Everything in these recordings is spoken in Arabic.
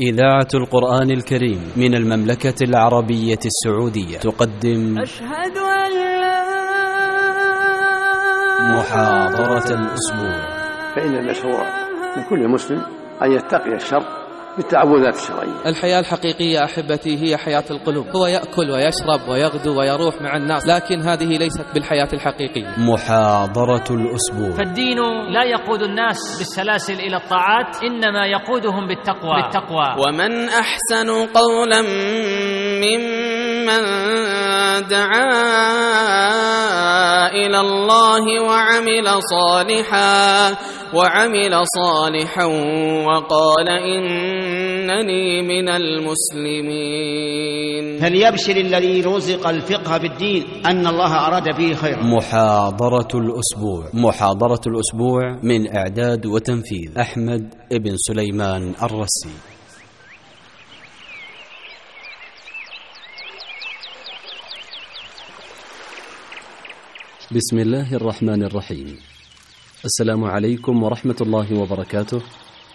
إذاعة القرآن الكريم من المملكة العربية السعودية. تقدم أشهد أن لا محاضرة الأسبوع. فإن المشروع لكل مسلم أن يتقي الشر بالتعوذات الشرعية. الحياة الحقيقية أحبتي هي حياة القلوب. هو يأكل ويشرب ويغدو ويروح مع الناس لكن هذه ليست بالحياة الحقيقية. محاضرة الأسبوع. فالدين لا يقود الناس بالسلاسل إلى الطاعات إنما يقودهم بالتقوى. بالتقوى. ومن أحسن قولا ممن دعا إلى الله وعمل صالحا وعمل صالحا وقال إنني من المسلمين. فليبشر الذي رزق الفقه بالدين أن الله أراد به خيرا؟ محاضرة الأسبوع. محاضرة الأسبوع من إعداد وتنفيذ أحمد بن سليمان الرسي. بسم الله الرحمن الرحيم. السلام عليكم ورحمة الله وبركاته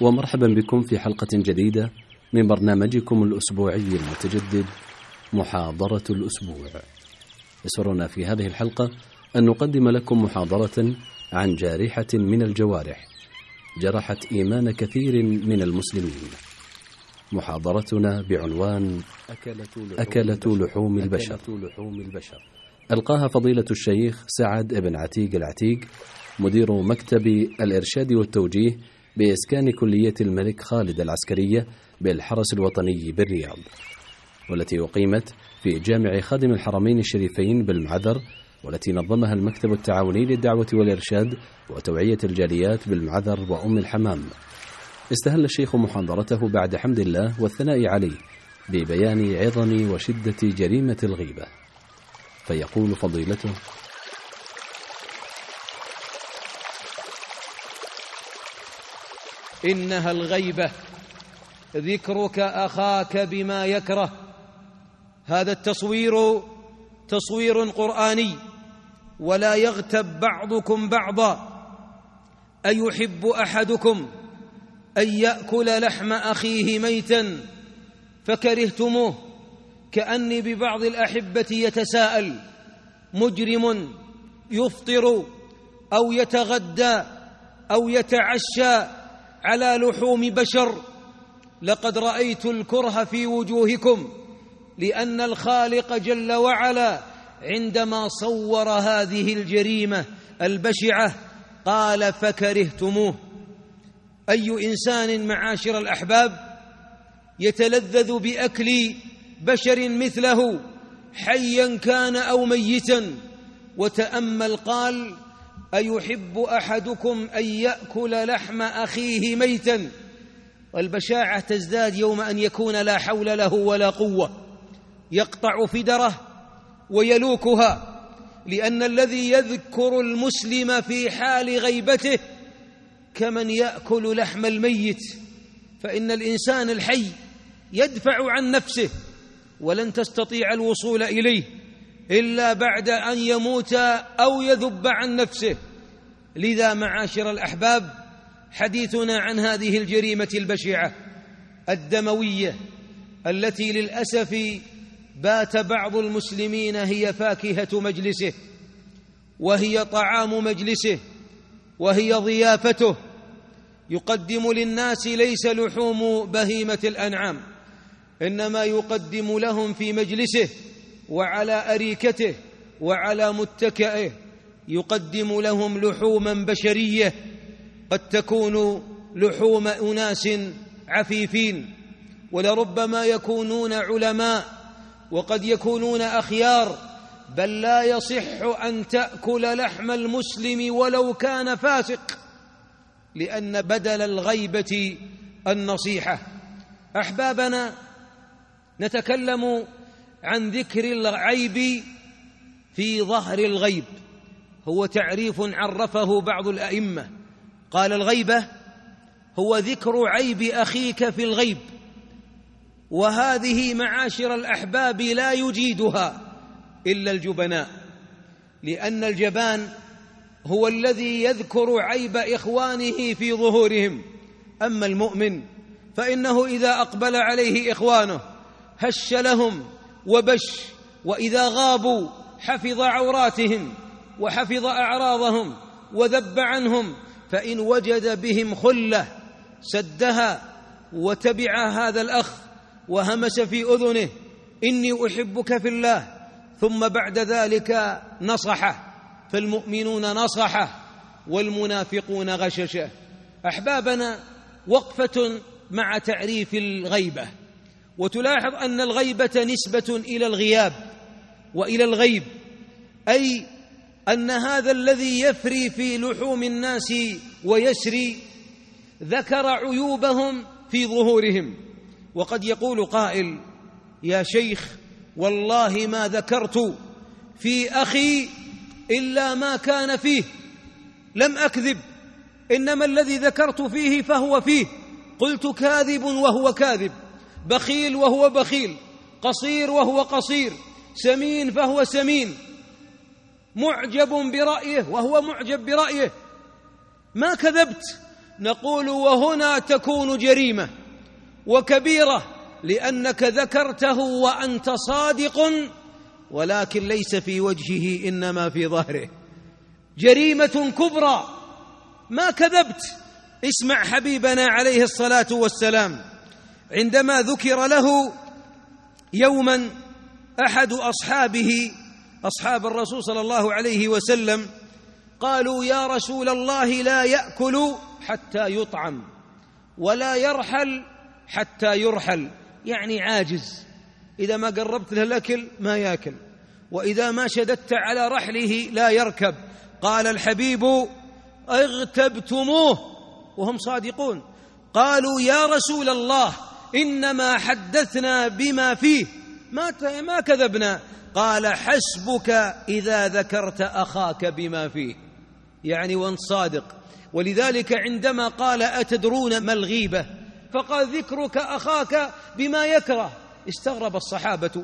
ومرحبا بكم في حلقة جديدة من برنامجكم الأسبوعي المتجدد محاضرة الأسبوع. يسرنا في هذه الحلقة أن نقدم لكم محاضرة عن جارحة من الجوارح جرحت إيمان كثير من المسلمين. محاضرتنا بعنوان أكلة لحوم البشر. ألقاها فضيلة الشيخ سعد بن عتيق العتيق مدير مكتب الإرشاد والتوجيه بإسكان كلية الملك خالد العسكرية بالحرس الوطني بالرياض والتي أقيمت في جامع خادم الحرمين الشريفين بالمعذر والتي نظمها المكتب التعاوني للدعوة والإرشاد وتوعية الجاليات بالمعذر وأم الحمام. استهل الشيخ محاضرته بعد حمد الله والثناء عليه ببيان عظم وشدة جريمة الغيبة. فيقول فضيلته. إنها الغيبة. ذكرك أخاك بما يكره. هذا التصوير تصوير قرآني ولا يغتب بعضكم بعضا. أيحب أحدكم أن يأكل لحم أخيه ميتا فكرهتموه؟ كأني ببعض الأحبة يتساءل مجرم يفطر أو يتغدى أو يتعشى على لحوم بشر. لقد رأيت الكره في وجوهكم لأن الخالق جل وعلا عندما صور هذه الجريمة البشعة قال فكرهتموه. أي إنسان معاشر الأحباب يتلذذ بأكل بشر مثله حيا كان أو ميتا. وتأمل قال أيحب أحدكم أن يأكل لحم أخيه ميتا؟ والبشاعة تزداد يوم أن يكون لا حول له ولا قوة. يقطع فدره ويلوكها لأن الذي يذكر المسلم في حال غيبته كمن يأكل لحم الميت. فإن الإنسان الحي يدفع عن نفسه. ولن تستطيع الوصول إليه إلا بعد أن يموت أو يذب عن نفسه. لذا معاشر الأحباب حديثنا عن هذه الجريمة البشعة الدموية التي للأسف بات بعض المسلمين هي فاكهة مجلسه وهي طعام مجلسه وهي ضيافته. يقدم للناس ليس لحوم بهيمة الأنعام. إنما يقدم لهم في مجلسه وعلى أريكته وعلى متكئه يقدم لهم لحوما بشرية قد تكون لحوم أناس عفيفين ولربما يكونون علماء وقد يكونون أخيار بل لا يصح أن تأكل لحم المسلم ولو كان فاسق لأن بدل الغيبة النصيحة. أحبابنا نتكلم عن ذكر العيب في ظهر الغيب. هو تعريف عرفه بعض الأئمة. قال الغيبة هو ذكر عيب أخيك في الغيب وهذه معاشر الأحباب لا يجيدها إلا الجبناء لأن الجبان هو الذي يذكر عيب إخوانه في ظهورهم. أما المؤمن فإنه إذا أقبل عليه إخوانه هش لهم وبش وإذا غابوا حفظ عوراتهم وحفظ أعراضهم وذب عنهم فإن وجد بهم خلة سدها وتبع هذا الأخ وهمس في أذنه إني أحبك في الله. ثم بعد ذلك نصحه فالمؤمنون نصحه والمنافقون غششه. أحبابنا وقفة مع تعريف الغيبة. وتلاحظ أن الغيبة نسبة إلى الغياب وإلى الغيب أي أن هذا الذي يفري في لحوم الناس ويسري ذكر عيوبهم في ظهورهم. وقد يقول قائل يا شيخ والله ما ذكرت في أخي إلا ما كان فيه لم أكذب إنما الذي ذكرت فيه فهو فيه قلت كاذب وهو كاذب. بخيل وهو بخيل قصير وهو قصير سمين فهو سمين معجب برأيه وهو معجب برأيه. ما كذبت؟ نقول وهنا تكون جريمة وكبيرة لأنك ذكرته وأنت صادق ولكن ليس في وجهه إنما في ظهره. جريمة كبرى. ما كذبت؟ اسمع حبيبنا عليه الصلاة والسلام. عندما ذكر له يوما أحد أصحابه أصحاب الرسول صلى الله عليه وسلم قالوا يا رسول الله لا يأكل حتى يطعم ولا يرحل حتى يرحل. يعني عاجز. إذا ما قربت له الأكل ما يأكل وإذا ما شددت على رحله لا يركب. قال الحبيب اغتبتموه. وهم صادقون. قالوا يا رسول الله إنما حدثنا بما فيه. ما ما كذبنا. قال حسبك إذا ذكرت أخاك بما فيه. يعني وأنت صادق. ولذلك عندما قال أتدرون ما الغيبة؟ فقال ذكرك أخاك بما يكره. استغرب الصحابة.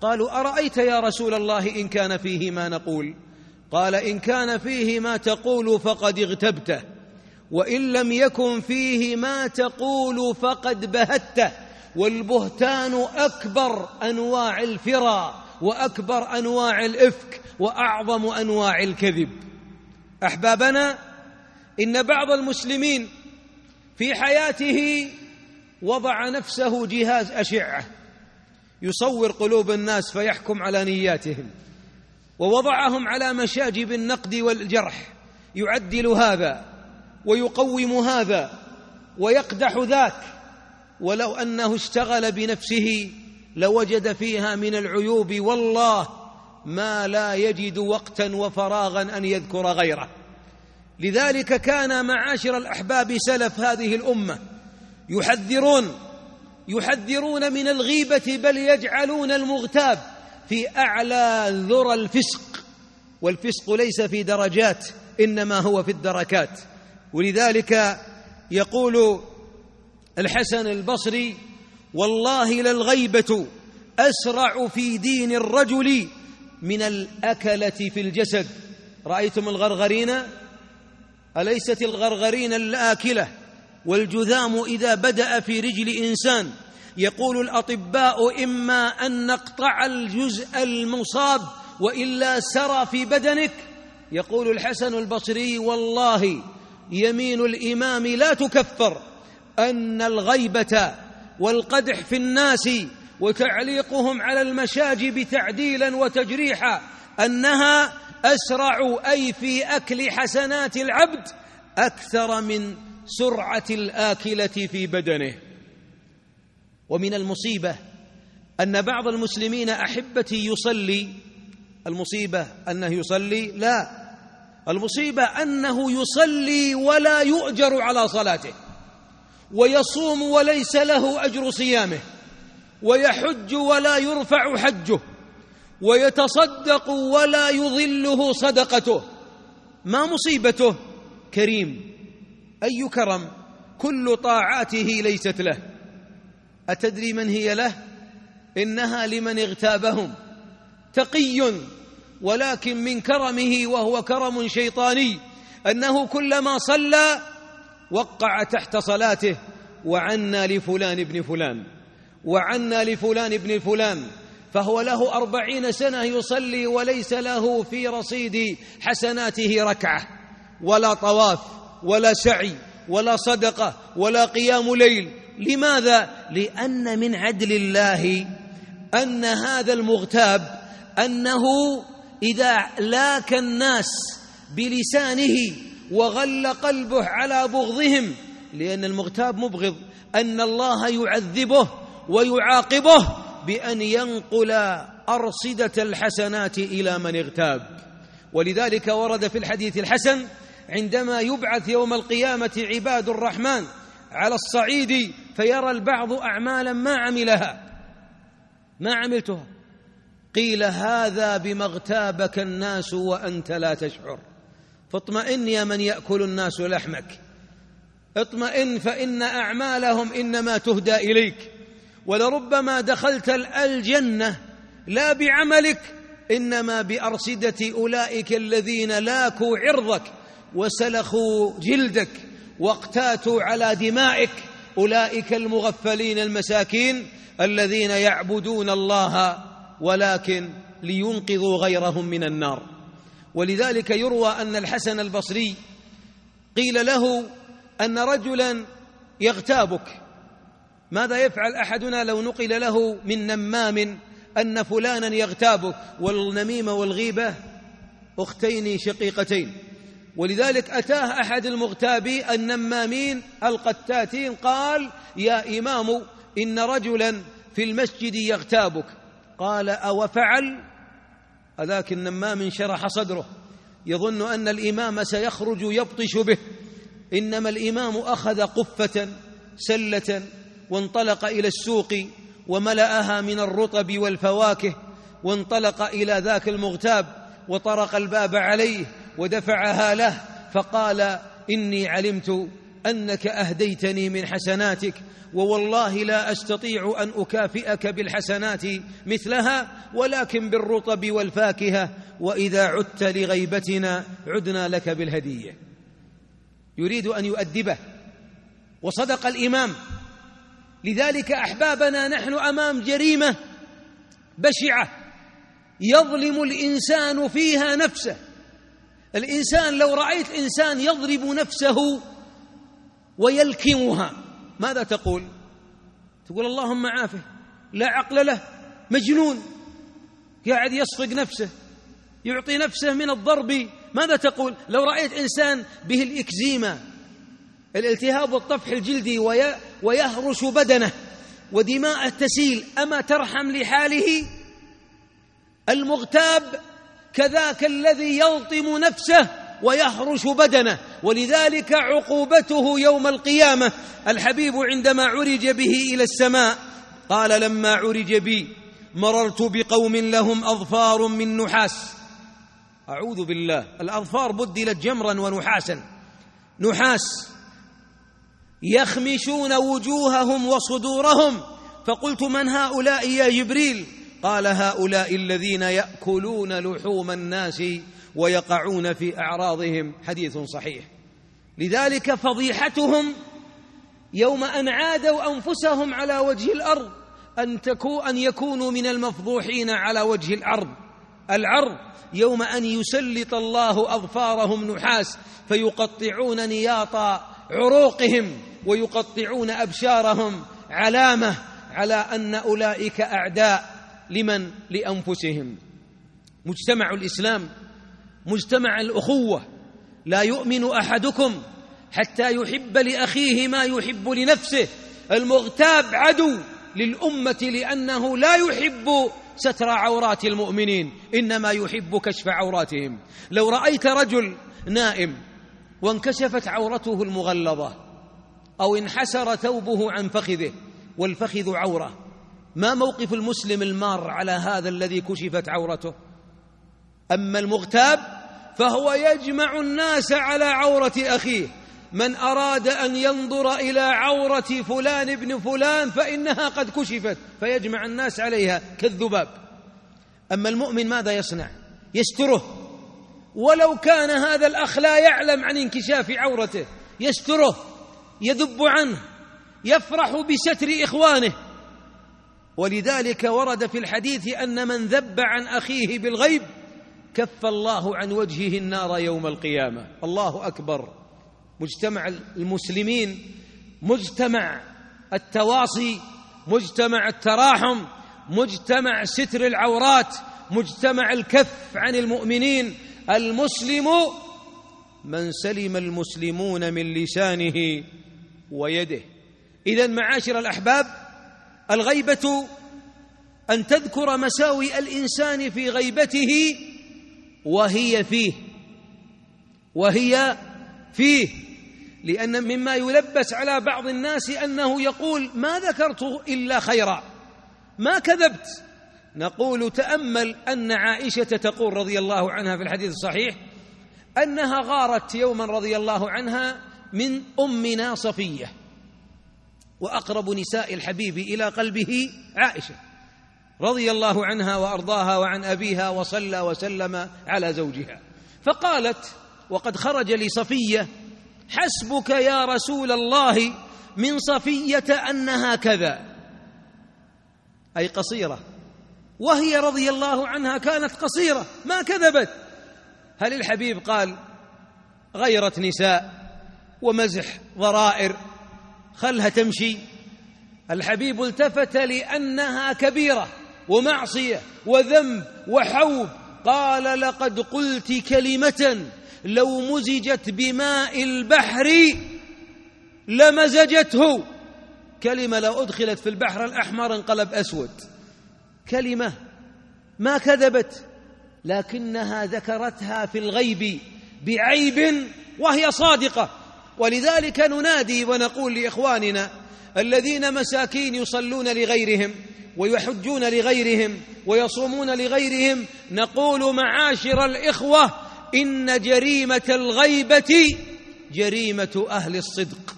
قالوا أرأيت يا رسول الله إن كان فيه ما نقول؟ قال إن كان فيه ما تقول فقد اغتبته. وإن لم يكن فيه ما تقول فقد بهته والبهتان أكبر أنواع الفرى وأكبر أنواع الإفك وأعظم أنواع الكذب. أحبابنا إن بعض المسلمين في حياته وضع نفسه جهاز أشعة. يصور قلوب الناس فيحكم على نياتهم. ووضعهم على مشاجب النقد والجرح. يعدل هذا. ويقوم هذا ويقدح ذاك. ولو أنه اشتغل بنفسه لوجد فيها من العيوب والله ما لا يجد وقتا وفراغا أن يذكر غيره. لذلك كان معاشر الأحباب سلف هذه الأمة يحذرون يحذرون من الغيبة بل يجعلون المغتاب في أعلى ذرى الفسق. والفسق ليس في درجات إنما هو في الدركات. ولذلك يقول الحسن البصري والله للغيبة أسرع في دين الرجل من الأكلة في الجسد. رأيتم الغرغرين؟ أليست الغرغرين الآكلة؟ والجذام إذا بدأ في رجل إنسان. يقول الأطباء إما أن نقطع الجزء المصاب وإلا سرى في بدنك. يقول الحسن البصري والله يمين الإمام لا تكفر أن الغيبة والقدح في الناس وتعليقهم على المشاجب تعديلا وتجريحا أنها أسرع أي في أكل حسنات العبد أكثر من سرعة الآكلة في بدنه. ومن المصيبة أن بعض المسلمين أحبتي يصلي المصيبة أنه يصلي لا المصيبة أنه يصلي ولا يؤجر على صلاته ويصوم وليس له أجر صيامه ويحج ولا يرفع حجه ويتصدق ولا يظله صدقته. ما مصيبته؟ كريم. أي كرم؟ كل طاعاته ليست له. أتدري من هي له؟ إنها لمن اغتابهم. تقي. ولكن من كرمه وهو كرم شيطاني أنه كلما صلى وقع تحت صلاته وعنا لفلان ابن فلان وعنا لفلان ابن فلان فهو له أربعين سنة يصلي وليس له في رصيد حسناته ركعة ولا طواف ولا سعي ولا صدقة ولا قيام ليل لماذا؟ لأن من عدل الله أن هذا المغتاب أنه إذا لاك الناس بلسانه وغل قلبه على بغضهم لأن المغتاب مبغض أن الله يعذبه ويعاقبه بأن ينقل أرصدة الحسنات إلى من اغتاب. ولذلك ورد في الحديث الحسن عندما يبعث يوم القيامة عباد الرحمن على الصعيد فيرى البعض أعمالا ما عملها. ما عملتها. قيل هذا بما اغتابك الناس وأنت لا تشعر. فاطمئن يا من يأكل الناس لحمك. اطمئن فإن أعمالهم إنما تهدى إليك. ولربما دخلت الجنة لا بعملك إنما بأرصدة أولئك الذين لاكوا عرضك وسلخوا جلدك واقتاتوا على دمائك. أولئك المغفلين المساكين الذين يعبدون الله ولكن لينقذوا غيرهم من النار. ولذلك يروى أن الحسن البصري قيل له أن رجلا يغتابك. ماذا يفعل أحدنا لو نقل له من نمام أن فلانا يغتابك؟ والنميمة والغيبة أختين شقيقتين. ولذلك أتاه أحد المغتابي النمامين القتاتين قال يا إمام إن رجلا في المسجد يغتابك. قال أو فعل أذاك النمام انشرح صدره. يظن أن الإمام سيخرج يبطش به. إنما الإمام أخذ قفة سلة وانطلق إلى السوق وملأها من الرطب والفواكه وانطلق إلى ذاك المغتاب وطرق الباب عليه ودفعها له فقال إني علمت أنك أهديتني من حسناتك ووالله لا أستطيع أن أكافئك بالحسنات مثلها ولكن بالرطب والفاكهة وإذا عدت لغيبتنا عدنا لك بالهدية. يريد أن يؤدبه. وصدق الإمام. لذلك أحبابنا نحن أمام جريمة بشعة يظلم الإنسان فيها نفسه. الإنسان لو رأيت إنسان يضرب نفسه ويلكمها ماذا تقول؟ تقول اللهم عافه لا عقل له مجنون قاعد يصفق نفسه يعطي نفسه من الضرب. ماذا تقول؟ لو رأيت إنسان به الإكزيما الالتهاب والطفح الجلدي ويهرش بدنه ودماءه تسيل أما ترحم لحاله؟ المغتاب كذاك الذي يلطم نفسه. ويهرش بدنه. ولذلك عقوبته يوم القيامة. الحبيب عندما عرج به إلى السماء قال لما عرج بي مررت بقوم لهم أظفار من نحاس. أعوذ بالله. الأظفار بدلت جمرا ونحاسا. نحاس. يخمشون وجوههم وصدورهم. فقلت من هؤلاء يا جبريل؟ قال هؤلاء الذين يأكلون لحوم الناس ويقعون في أعراضهم. حديث صحيح. لذلك فضيحتهم يوم أن عادوا أنفسهم على وجه الأرض أن تكو أن يكونوا من المفضوحين على وجه الأرض. العرض يوم أن يسلط الله أظفارهم نحاس فيقطعون نياط عروقهم ويقطعون أبشارهم علامة على أن أولئك أعداء لمن؟ لأنفسهم. مجتمع الإسلام مجتمع الأخوة لا يؤمن أحدكم حتى يحب لأخيه ما يحب لنفسه. المغتاب عدو للأمة لأنه لا يحب ستر عورات المؤمنين إنما يحب كشف عوراتهم. لو رأيت رجل نائم وانكشفت عورته المغلظة أو انحسر ثوبه عن فخذه والفخذ عورة ما موقف المسلم المار على هذا الذي كشفت عورته؟ أما المغتاب فهو يجمع الناس على عورة أخيه. من أراد أن ينظر إلى عورة فلان ابن فلان فإنها قد كشفت فيجمع الناس عليها كالذباب. أما المؤمن ماذا يصنع؟ يستره. ولو كان هذا الأخ لا يعلم عن انكشاف عورته يستره يذب عنه يفرح بستر إخوانه. ولذلك ورد في الحديث أن من ذب عن أخيه بالغيب كف الله عن وجهه النار يوم القيامة. الله أكبر. مجتمع المسلمين مجتمع التواصي مجتمع التراحم مجتمع ستر العورات مجتمع الكف عن المؤمنين. المسلم من سلم المسلمون من لسانه ويده. اذا معاشر الأحباب الغيبة أن تذكر مساوئ الإنسان في غيبته وهي فيه. وهي فيه. لأن مما يلبس على بعض الناس أنه يقول ما ذكرت إلا خيرا. ما كذبت. نقول تأمل أن عائشة تقول رضي الله عنها في الحديث الصحيح أنها غارت يوما رضي الله عنها من أمنا صفية وأقرب نساء الحبيب إلى قلبه عائشة. رضي الله عنها وأرضاها وعن أبيها وصلى وسلم على زوجها. فقالت وقد خرج لصفيه حسبك يا رسول الله من صفية أنها كذا. أي قصيرة. وهي رضي الله عنها كانت قصيرة ما كذبت. هل الحبيب قال غيرت نساء ومزح ضرائر خلها تمشي. الحبيب التفت لأنها كبيرة. ومعصية وذنب وحوب. قال لقد قلت كلمة لو مزجت بماء البحر لمزجته. كلمة لو أدخلت في البحر الأحمر انقلب أسود. كلمة ما كذبت لكنها ذكرتها في الغيب بعيب وهي صادقة. ولذلك ننادي ونقول لإخواننا الذين مساكين يصلون لغيرهم ويحجون لغيرهم ويصومون لغيرهم. نقول معاشر الإخوة إن جريمة الغيبة جريمة أهل الصدق.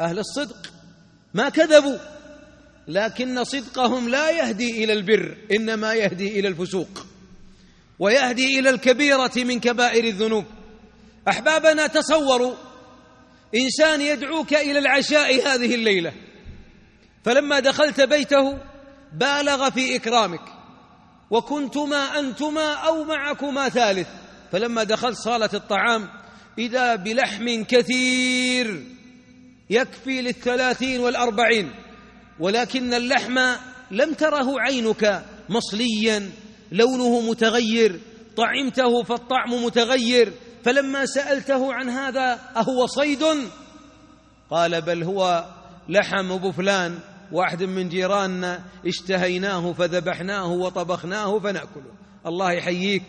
أهل الصدق ما كذبوا لكن صدقهم لا يهدي إلى البر إنما يهدي إلى الفسوق ويهدي إلى الكبيرة من كبائر الذنوب. أحبابنا تصوروا إنسان يدعوك إلى العشاء هذه الليلة فلما دخلت بيته بالغ في إكرامك وكنتما أنتما أو معكما ثالث. فلما دخلت صاله الطعام إذا بلحم كثير يكفي للثلاثين والأربعين ولكن اللحم لم تره عينك مصليا لونه متغير طعمته فالطعم متغير. فلما سألته عن هذا أهو صيد؟ قال بل هو لحم أبو فلان. واحد من جيراننا اشتهيناه فذبحناه وطبخناه فنأكله. الله يحييك.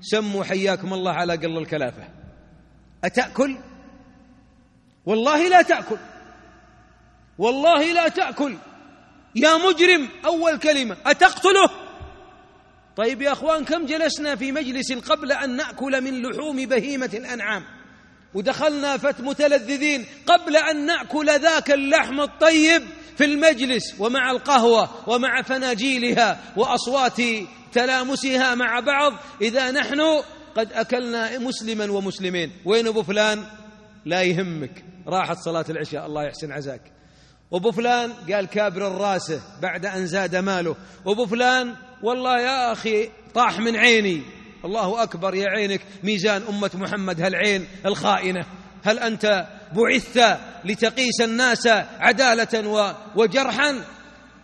سموا حياكم الله على قل الكلافة. أتأكل؟ والله لا تأكل. والله لا تأكل. يا مجرم أول كلمة. أتقتله؟ طيب يا أخوان كم جلسنا في مجلس قبل أن نأكل من لحوم بهيمة الأنعام؟ ودخلنا فت متلذذين قبل أن نأكل ذاك اللحم الطيب. في المجلس ومع القهوة ومع فناجيلها وأصوات تلامسها مع بعض إذا نحن قد أكلنا مسلما ومسلمين. وين أبو فلان؟ لا يهمك. راحت صلاة العشاء. الله يحسن عزاك. وابو فلان قال كابر الراسه بعد أن زاد ماله. وابو فلان والله يا أخي طاح من عيني. الله أكبر يا عينك. ميزان أمة محمد هالعين الخائنة. هل أنت بعثت لتقيس الناس عدالة وجرحا.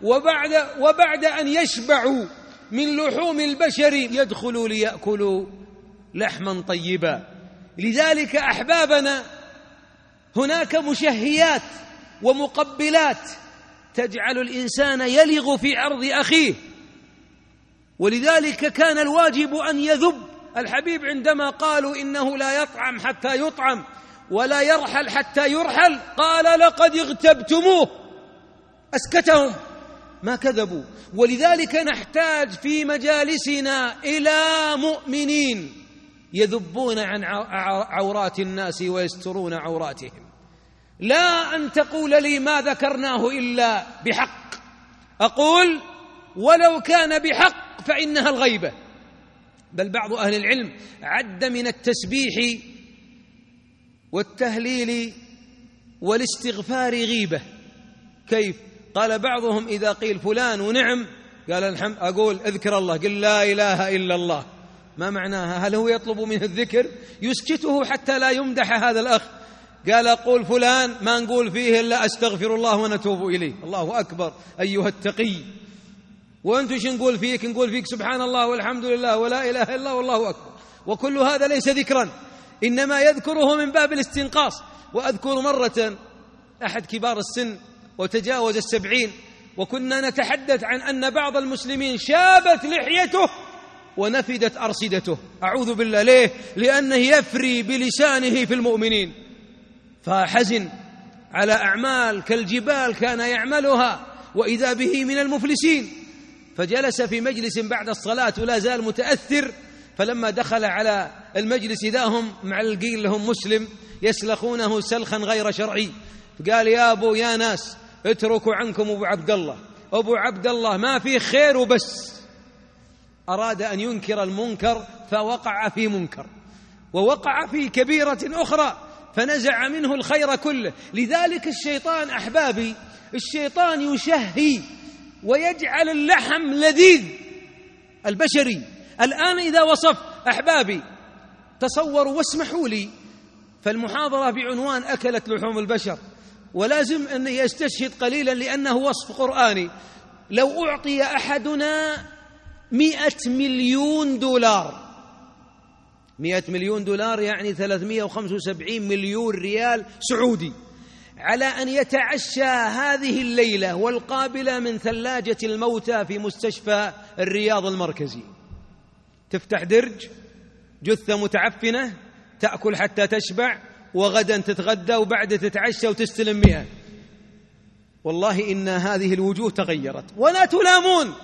وبعد وبعد أن يشبعوا من لحوم البشر يدخلوا ليأكلوا لحما طيبا. لذلك أحبابنا هناك مشهيات ومقبلات تجعل الإنسان يلغ في عرض أخيه. ولذلك كان الواجب أن يذب. الحبيب عندما قالوا إنه لا يطعم حتى يطعم ولا يرحل حتى يرحل. قال لقد اغتبتموه. أسكتهم. ما كذبوا. ولذلك نحتاج في مجالسنا إلى مؤمنين يذبون عن عورات الناس ويسترون عوراتهم. لا أن تقول لي ما ذكرناه إلا بحق. أقول ولو كان بحق فإنها الغيبة. بل بعض أهل العلم عد من التسبيح والتهليل والاستغفار غيبة. كيف؟ قال بعضهم إذا قيل فلان ونعم قال الحمد أقول اذكر الله قل لا إله إلا الله. ما معناها؟ هل هو يطلب منه الذكر؟ يسكته حتى لا يمدح هذا الأخ. قال قول فلان ما نقول فيه إلا أستغفر الله ونتوب إليه. الله أكبر أيها التقي. وأنتم شو نقول فيك؟ نقول فيك سبحان الله والحمد لله ولا إله إلا الله والله أكبر. وكل هذا ليس ذكرا. إنما يذكره من باب الاستنقاص. وأذكر مرة أحد كبار السن وتجاوز السبعين وكنا نتحدث عن أن بعض المسلمين شابت لحيته ونفدت أرصدته. أعوذ بالله ليه؟ لأنه يفري بلسانه في المؤمنين. فحزن على أعمال كالجبال كان يعملها وإذا به من المفلسين. فجلس في مجلس بعد الصلاة ولا زال متأثر فلما دخل على المجلس إذا هم معلقين لهم مسلم يسلخونه سلخا غير شرعي. قال يا أبو يا ناس اتركوا عنكم أبو عبد الله. أبو عبد الله ما فيه خير وبس. أراد أن ينكر المنكر فوقع في منكر. ووقع في كبيرة أخرى فنزع منه الخير كله. لذلك الشيطان أحبابي الشيطان يشهي ويجعل اللحم لذيذ البشري. الآن إذا وصف أحبابي تصوروا واسمحوا لي فالمحاضرة بعنوان أكلت لحوم البشر ولازم أن يستشهد قليلا لأنه وصف قرآني. لو أعطي أحدنا مئة مليون دولار مئة مليون دولار يعني ثلاثمائة وخمسة وسبعين مليون ريال سعودي على أن يتعشى هذه الليلة والقابلة من ثلاجة الموتى في مستشفى الرياض المركزي. تفتح درج جثة متعفنة تأكل حتى تشبع وغدا تتغدى وبعد تتعشى وتستلم مئة والله إن هذه الوجوه تغيرت. ولا تلامون.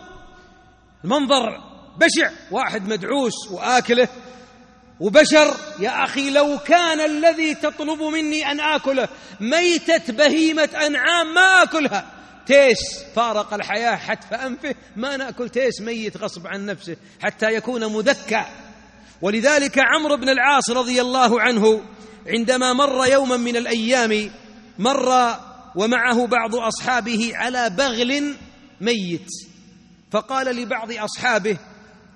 المنظر بشع واحد مدعوس وآكله. وبشر يا أخي لو كان الذي تطلب مني أن آكله ميتة بهيمة أنعام ما آكلها. تيس فارق الحياة حتف أنفه ما نأكل تيس ميت غصب عن نفسه حتى يكون مذكى. ولذلك عمرو بن العاص رضي الله عنه عندما مر يوما من الأيام مر ومعه بعض أصحابه على بغل ميت. فقال لبعض أصحابه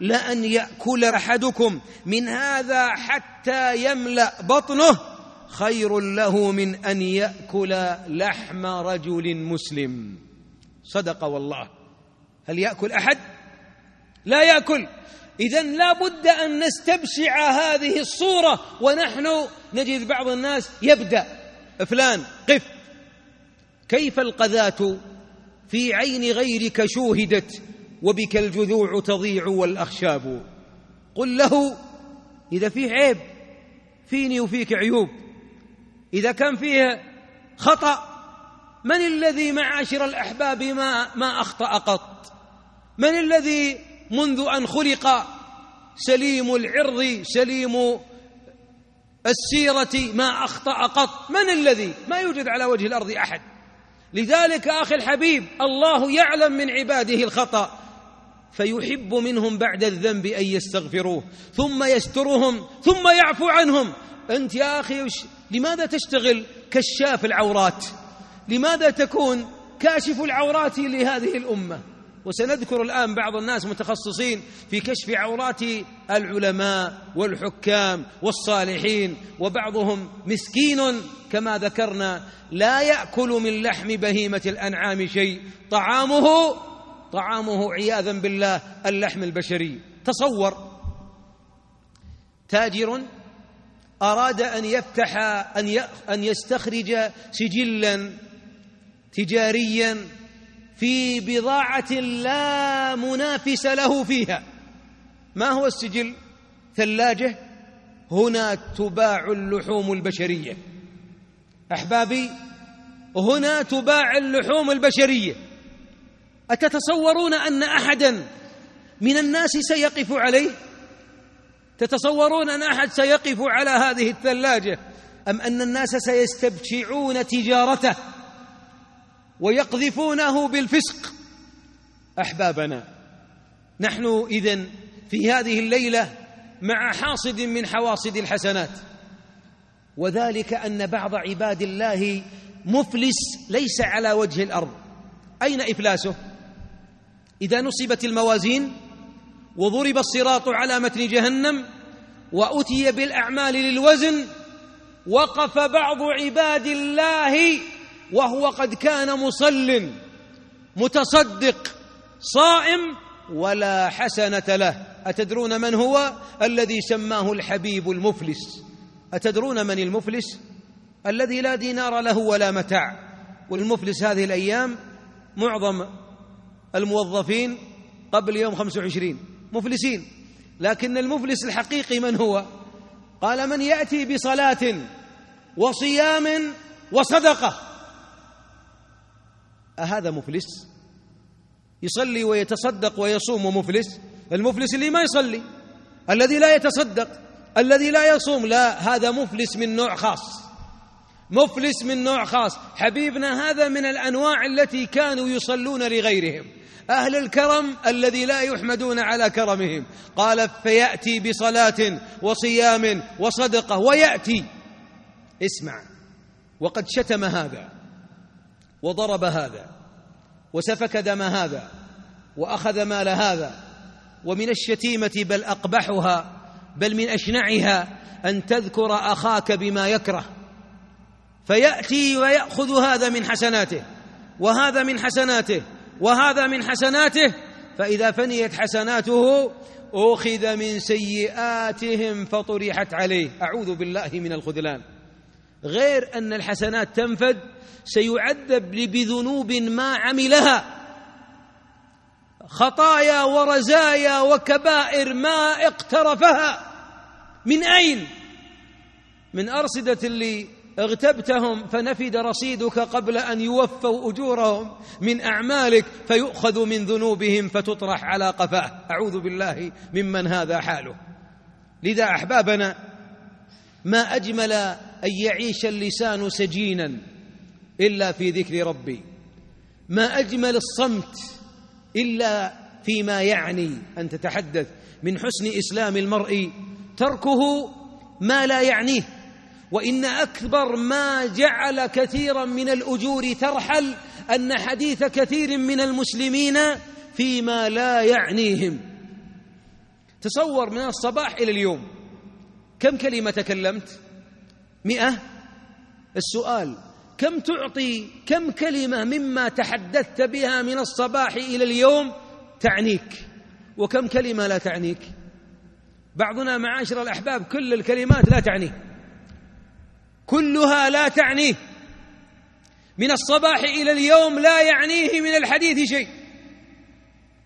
لأن يأكل أحدكم من هذا حتى يملأ بطنه خير له من أن يأكل لحم رجل مسلم. صدق والله. هل يأكل أحد؟ لا يأكل. إذا لا بد أن نستبشع هذه الصورة ونحن نجد بعض الناس يبدأ. فلان قف. كيف القذاة في عين غيرك شوهدت وبك الجذوع تضيع والأخشاب؟ قل له إذا فيه عيب فيني وفيك عيوب. إذا كان فيه خطأ من الذي معاشر الأحباب ما ما أخطأ قط؟ من الذي منذ أن خلق سليم العرض سليم السيرة ما أخطأ قط؟ من الذي؟ ما يوجد على وجه الأرض أحد. لذلك أخي الحبيب الله يعلم من عباده الخطأ فيحب منهم بعد الذنب أن يستغفروه ثم يسترهم ثم يعفو عنهم. أنت يا أخي لماذا تشتغل كشاف العورات؟ لماذا تكون كاشف العورات لهذه الأمة؟ وسنذكر الآن بعض الناس متخصصين في كشف عورات العلماء والحكام والصالحين وبعضهم مسكين كما ذكرنا لا يأكل من لحم بهيمة الأنعام شيء. طعامه طعامه عياذا بالله اللحم البشري. تصور تاجر أراد أن يفتح أن أن يستخرج سجلا تجاريا في بضاعة لا منافس له فيها. ما هو السجل؟ ثلاجة. هنا تباع اللحوم البشرية. أحبابي هنا تباع اللحوم البشرية. أتتصورون أن أحدا من الناس سيقف عليه؟ تتصورون أن أحد سيقف على هذه الثلاجة أم أن الناس سيستبشعون تجارته ويقذفونه بالفسق؟ أحبابنا نحن إذن في هذه الليلة مع حاصد من حواصد الحسنات. وذلك أن بعض عباد الله مفلس ليس على وجه الأرض. أين إفلاسه؟ إذا نصبت الموازين وضرب الصراط على متن جهنم وأتي بالأعمال للوزن وقف بعض عباد الله وهو قد كان مصل متصدق صائم ولا حسنة له. أتدرون من هو؟ الذي سماه الحبيب المفلس. أتدرون من المفلس؟ الذي لا دينار له ولا متاع. والمفلس هذه الأيام معظم الموظفين قبل يوم 25 مفلسين. لكن المفلس الحقيقي من هو؟ قال من يأتي بصلاة وصيام وصدقة. أهذا مفلس؟ يصلي ويتصدق ويصوم ومفلس المفلس اللي ما يصلي الذي لا يتصدق الذي لا يصوم لا هذا مفلس من نوع خاص. مفلس من نوع خاص. حبيبنا هذا من الأنواع التي كانوا يصلون لغيرهم. أهل الكرم الذي لا يحمدون على كرمهم. قال فيأتي بصلاة وصيام وصدقة ويأتي. اسمع وقد شتم هذا وضرب هذا وسفك دم هذا وأخذ مال هذا ومن الشتيمة بل أقبحها بل من أشنعها أن تذكر أخاك بما يكره. فيأتي ويأخذ هذا من حسناته وهذا من حسناته وهذا من حسناته فإذا فنيت حسناته أخذ من سيئاتهم فطرحت عليه. أعوذ بالله من الخذلان. غير أن الحسنات تنفد سيعذب بذنوب ما عملها. خطايا ورزايا وكبائر ما اقترفها. من أين؟ من أرصدة اللي اغتبتهم فنفد رصيدك قبل أن يوفوا أجورهم من أعمالك فيؤخذ من ذنوبهم فتطرح على قفاه. أعوذ بالله ممن هذا حاله. لذا أحبابنا ما أجمل أن يعيش اللسان سجينا إلا في ذكر ربي. ما أجمل الصمت إلا فيما يعني أن تتحدث من حسن إسلام المرء تركه ما لا يعنيه. وإن أكبر ما جعل كثيرا من الأجور ترحل أن حديث كثير من المسلمين فيما لا يعنيهم. تصور من الصباح إلى اليوم كم كلمة تكلمت؟ مئة؟ السؤال كم تعطي كم كلمة مما تحدثت بها من الصباح إلى اليوم تعنيك؟ وكم كلمة لا تعنيك؟ بعضنا معاشر الأحباب كل الكلمات لا تعنيه. كلها لا تعنيه. من الصباح إلى اليوم لا يعنيه من الحديث شيء.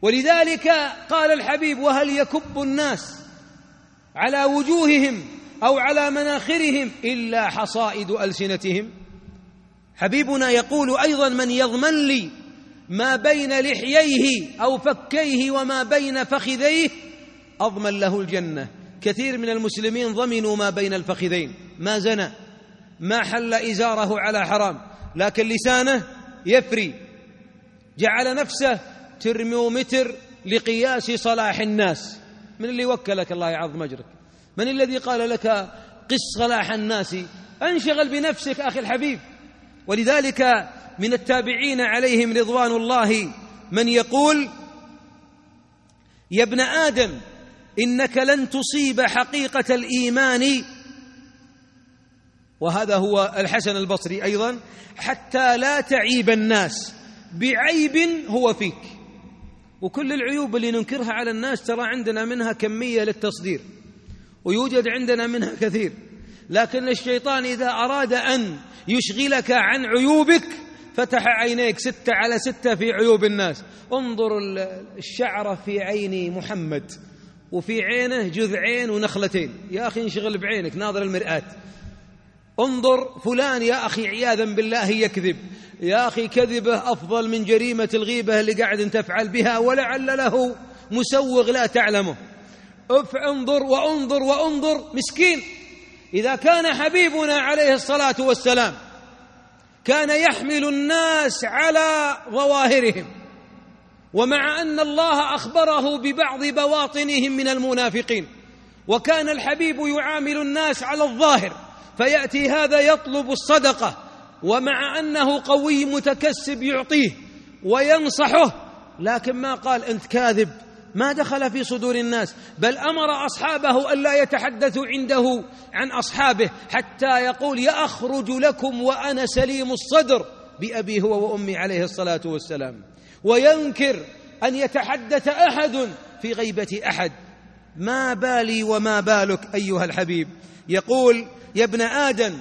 ولذلك قال الحبيب وهل يكب الناس على وجوههم أو على مناخرهم إلا حصائد ألسنتهم؟ حبيبنا يقول أيضا من يضمن لي ما بين لحييه أو فكيه وما بين فخذيه أضمن له الجنة. كثير من المسلمين ضمنوا ما بين الفخذين. ما زنى؟ ما حل إزاره على حرام لكن لسانه يفري. جعل نفسه ترمومتر لقياس صلاح الناس. من اللي وكلك الله يعظم أجرك؟ من الذي قال لك قس صلاح الناس؟ أنشغل بنفسك أخي الحبيب. ولذلك من التابعين عليهم رضوان الله من يقول يا ابن آدم إنك لن تصيب حقيقة الإيمان وهذا هو الحسن البصري أيضا حتى لا تعيب الناس بعيب هو فيك. وكل العيوب اللي ننكرها على الناس ترى عندنا منها كمية للتصدير ويوجد عندنا منها كثير. لكن الشيطان إذا أراد أن يشغلك عن عيوبك فتح عينيك ستة على ستة في عيوب الناس. انظر الشعرة في عين محمد وفي عينه جذعين ونخلتين. يا أخي انشغل بعينك ناظر المرآة. انظر فلان يا أخي عياذا بالله يكذب. يا أخي كذبة أفضل من جريمة الغيبة اللي قاعد تفعل بها ولعل له مسوغ لا تعلمه. انظر وانظر وانظر مسكين. إذا كان حبيبنا عليه الصلاة والسلام كان يحمل الناس على ظواهرهم ومع أن الله أخبره ببعض بواطنهم من المنافقين وكان الحبيب يعامل الناس على الظاهر. فيأتي هذا يطلب الصدقة ومع أنه قوي متكسب يعطيه وينصحه لكن ما قال أنت كاذب ما دخل في صدور الناس بل أمر أصحابه الا يتحدثوا عنده عن أصحابه حتى يقول ياخرج لكم وأنا سليم الصدر بأبي هو وأمي عليه الصلاة والسلام. وينكر أن يتحدث أحد في غيبة أحد. ما بالي وما بالك أيها الحبيب. يقول يا ابن آدم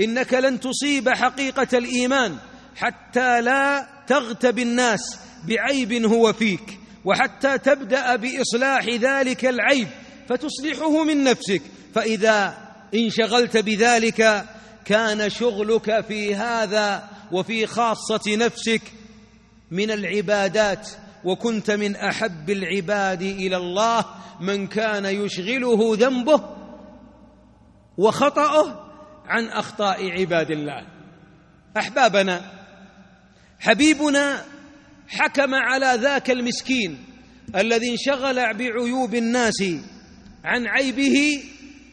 إنك لن تصيب حقيقة الإيمان حتى لا تغتب الناس بعيب هو فيك وحتى تبدأ بإصلاح ذلك العيب فتصلحه من نفسك. فإذا انشغلت بذلك كان شغلك في هذا وفي خاصة نفسك من العبادات وكنت من أحب العباد إلى الله من كان يشغله ذنبه وخطأه عن أخطاء عباد الله. أحبابنا حبيبنا حكم على ذاك المسكين الذي انشغل بعيوب الناس عن عيبه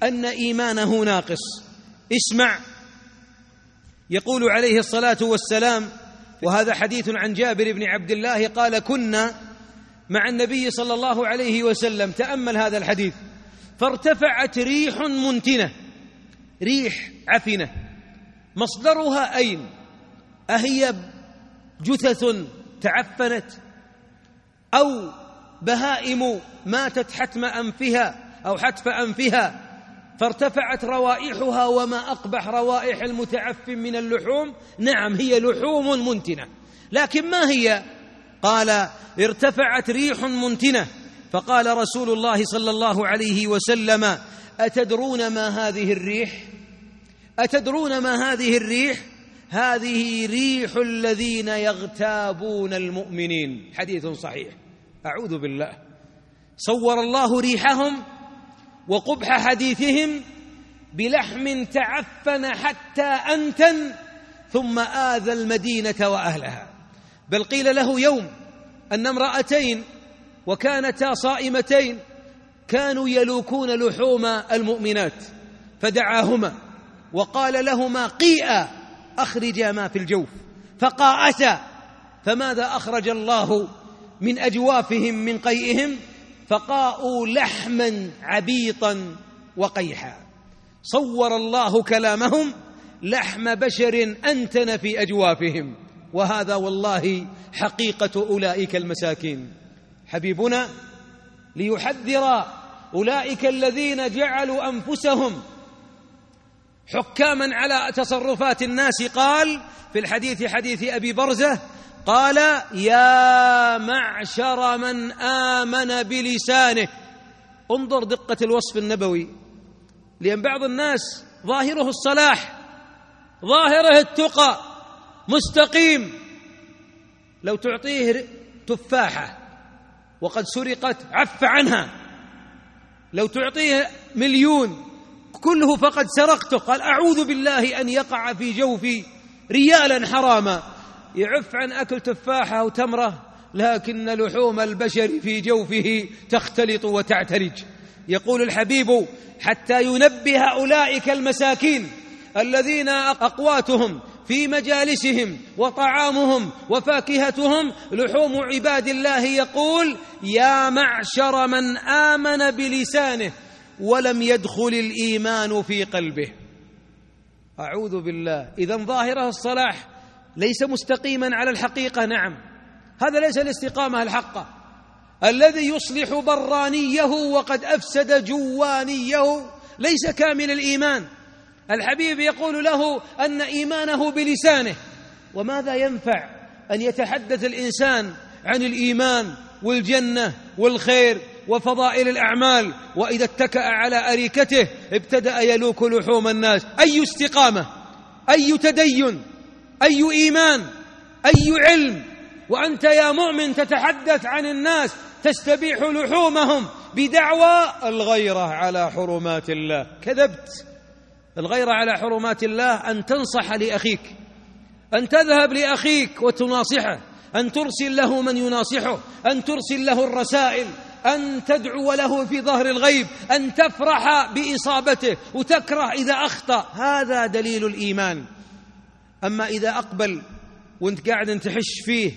أن إيمانه ناقص. اسمع. يقول عليه الصلاة والسلام وهذا حديث عن جابر بن عبد الله قال كنا مع النبي صلى الله عليه وسلم تأمل هذا الحديث فارتفعت ريح منتنة ريح عفنة. مصدرها أين؟ أهي جثث تعفنت أو بهائم ماتت حتم أنفها أو حتف أنفها فارتفعت روائحها وما أقبح روائح المتعفن من اللحوم. نعم هي لحوم منتنة. لكن ما هي؟ قال ارتفعت ريح منتنة. فقال رسول الله صلى الله عليه وسلم أتدرون ما هذه الريح؟ أتدرون ما هذه الريح؟ هذه ريح الذين يغتابون المؤمنين. حديث صحيح. أعوذ بالله. صور الله ريحهم وقبح حديثهم بلحم تعفن حتى أنتن ثم آذى المدينة وأهلها. بل قيل له يوم أن امرأتين وكانتا صائمتين كانوا يلوكون لحوم المؤمنات فدعاهما وقال لهما قيئا أخرجا ما في الجوف فقاءتا فماذا أخرج الله من أجوافهم من قيئهم؟ فقاءوا لحما عبيطا وقيحا. صور الله كلامهم لحم بشر أنتن في أجوافهم وهذا والله حقيقة أولئك المساكين. حبيبنا ليحذر أولئك الذين جعلوا أنفسهم حكاما على تصرفات الناس. قال في الحديث حديث أبي برزة قال يا معشر من آمن بلسانه. انظر دقة الوصف النبوي لأن بعض الناس ظاهره الصلاح ظاهره التقى مستقيم. لو تعطيه تفاحة وقد سرقت عف عنها. لو تعطيه مليون كله فقد سرقته. قال أعوذ بالله أن يقع في جوفي ريالا حراما. يعف عن أكل تفاحة أو تمرة لكن لحوم البشر في جوفه تختلط وتعترج. يقول الحبيب حتى ينبه أولئك المساكين الذين أقواتهم في مجالسهم وطعامهم وفاكهتهم لحوم عباد الله يقول يا معشر من آمن بلسانه ولم يدخل الإيمان في قلبه. أعوذ بالله. اذا ظاهره الصلاح ليس مستقيما على الحقيقة نعم. هذا ليس الاستقامة الحقة. الذي يصلح برانيه وقد أفسد جوانيه ليس كامل الإيمان. الحبيب يقول له أن إيمانه بلسانه. وماذا ينفع أن يتحدث الإنسان عن الإيمان والجنة والخير وفضائل الأعمال؟ وإذا اتكأ على أريكته ابتدأ يلوك لحوم الناس. أي استقامة؟ أي تدين؟ أي إيمان؟ أي علم؟ وأنت يا مؤمن تتحدث عن الناس تستبيح لحومهم بدعوى الغيرة على حرمات الله. كذبت. الغيره على حرمات الله أن تنصح لأخيك أن تذهب لأخيك وتناصحه أن ترسل له من يناصحه أن ترسل له الرسائل أن تدعو له في ظهر الغيب أن تفرح بإصابته وتكره إذا أخطأ. هذا دليل الإيمان. أما إذا أقبل وانت قاعد تحش فيه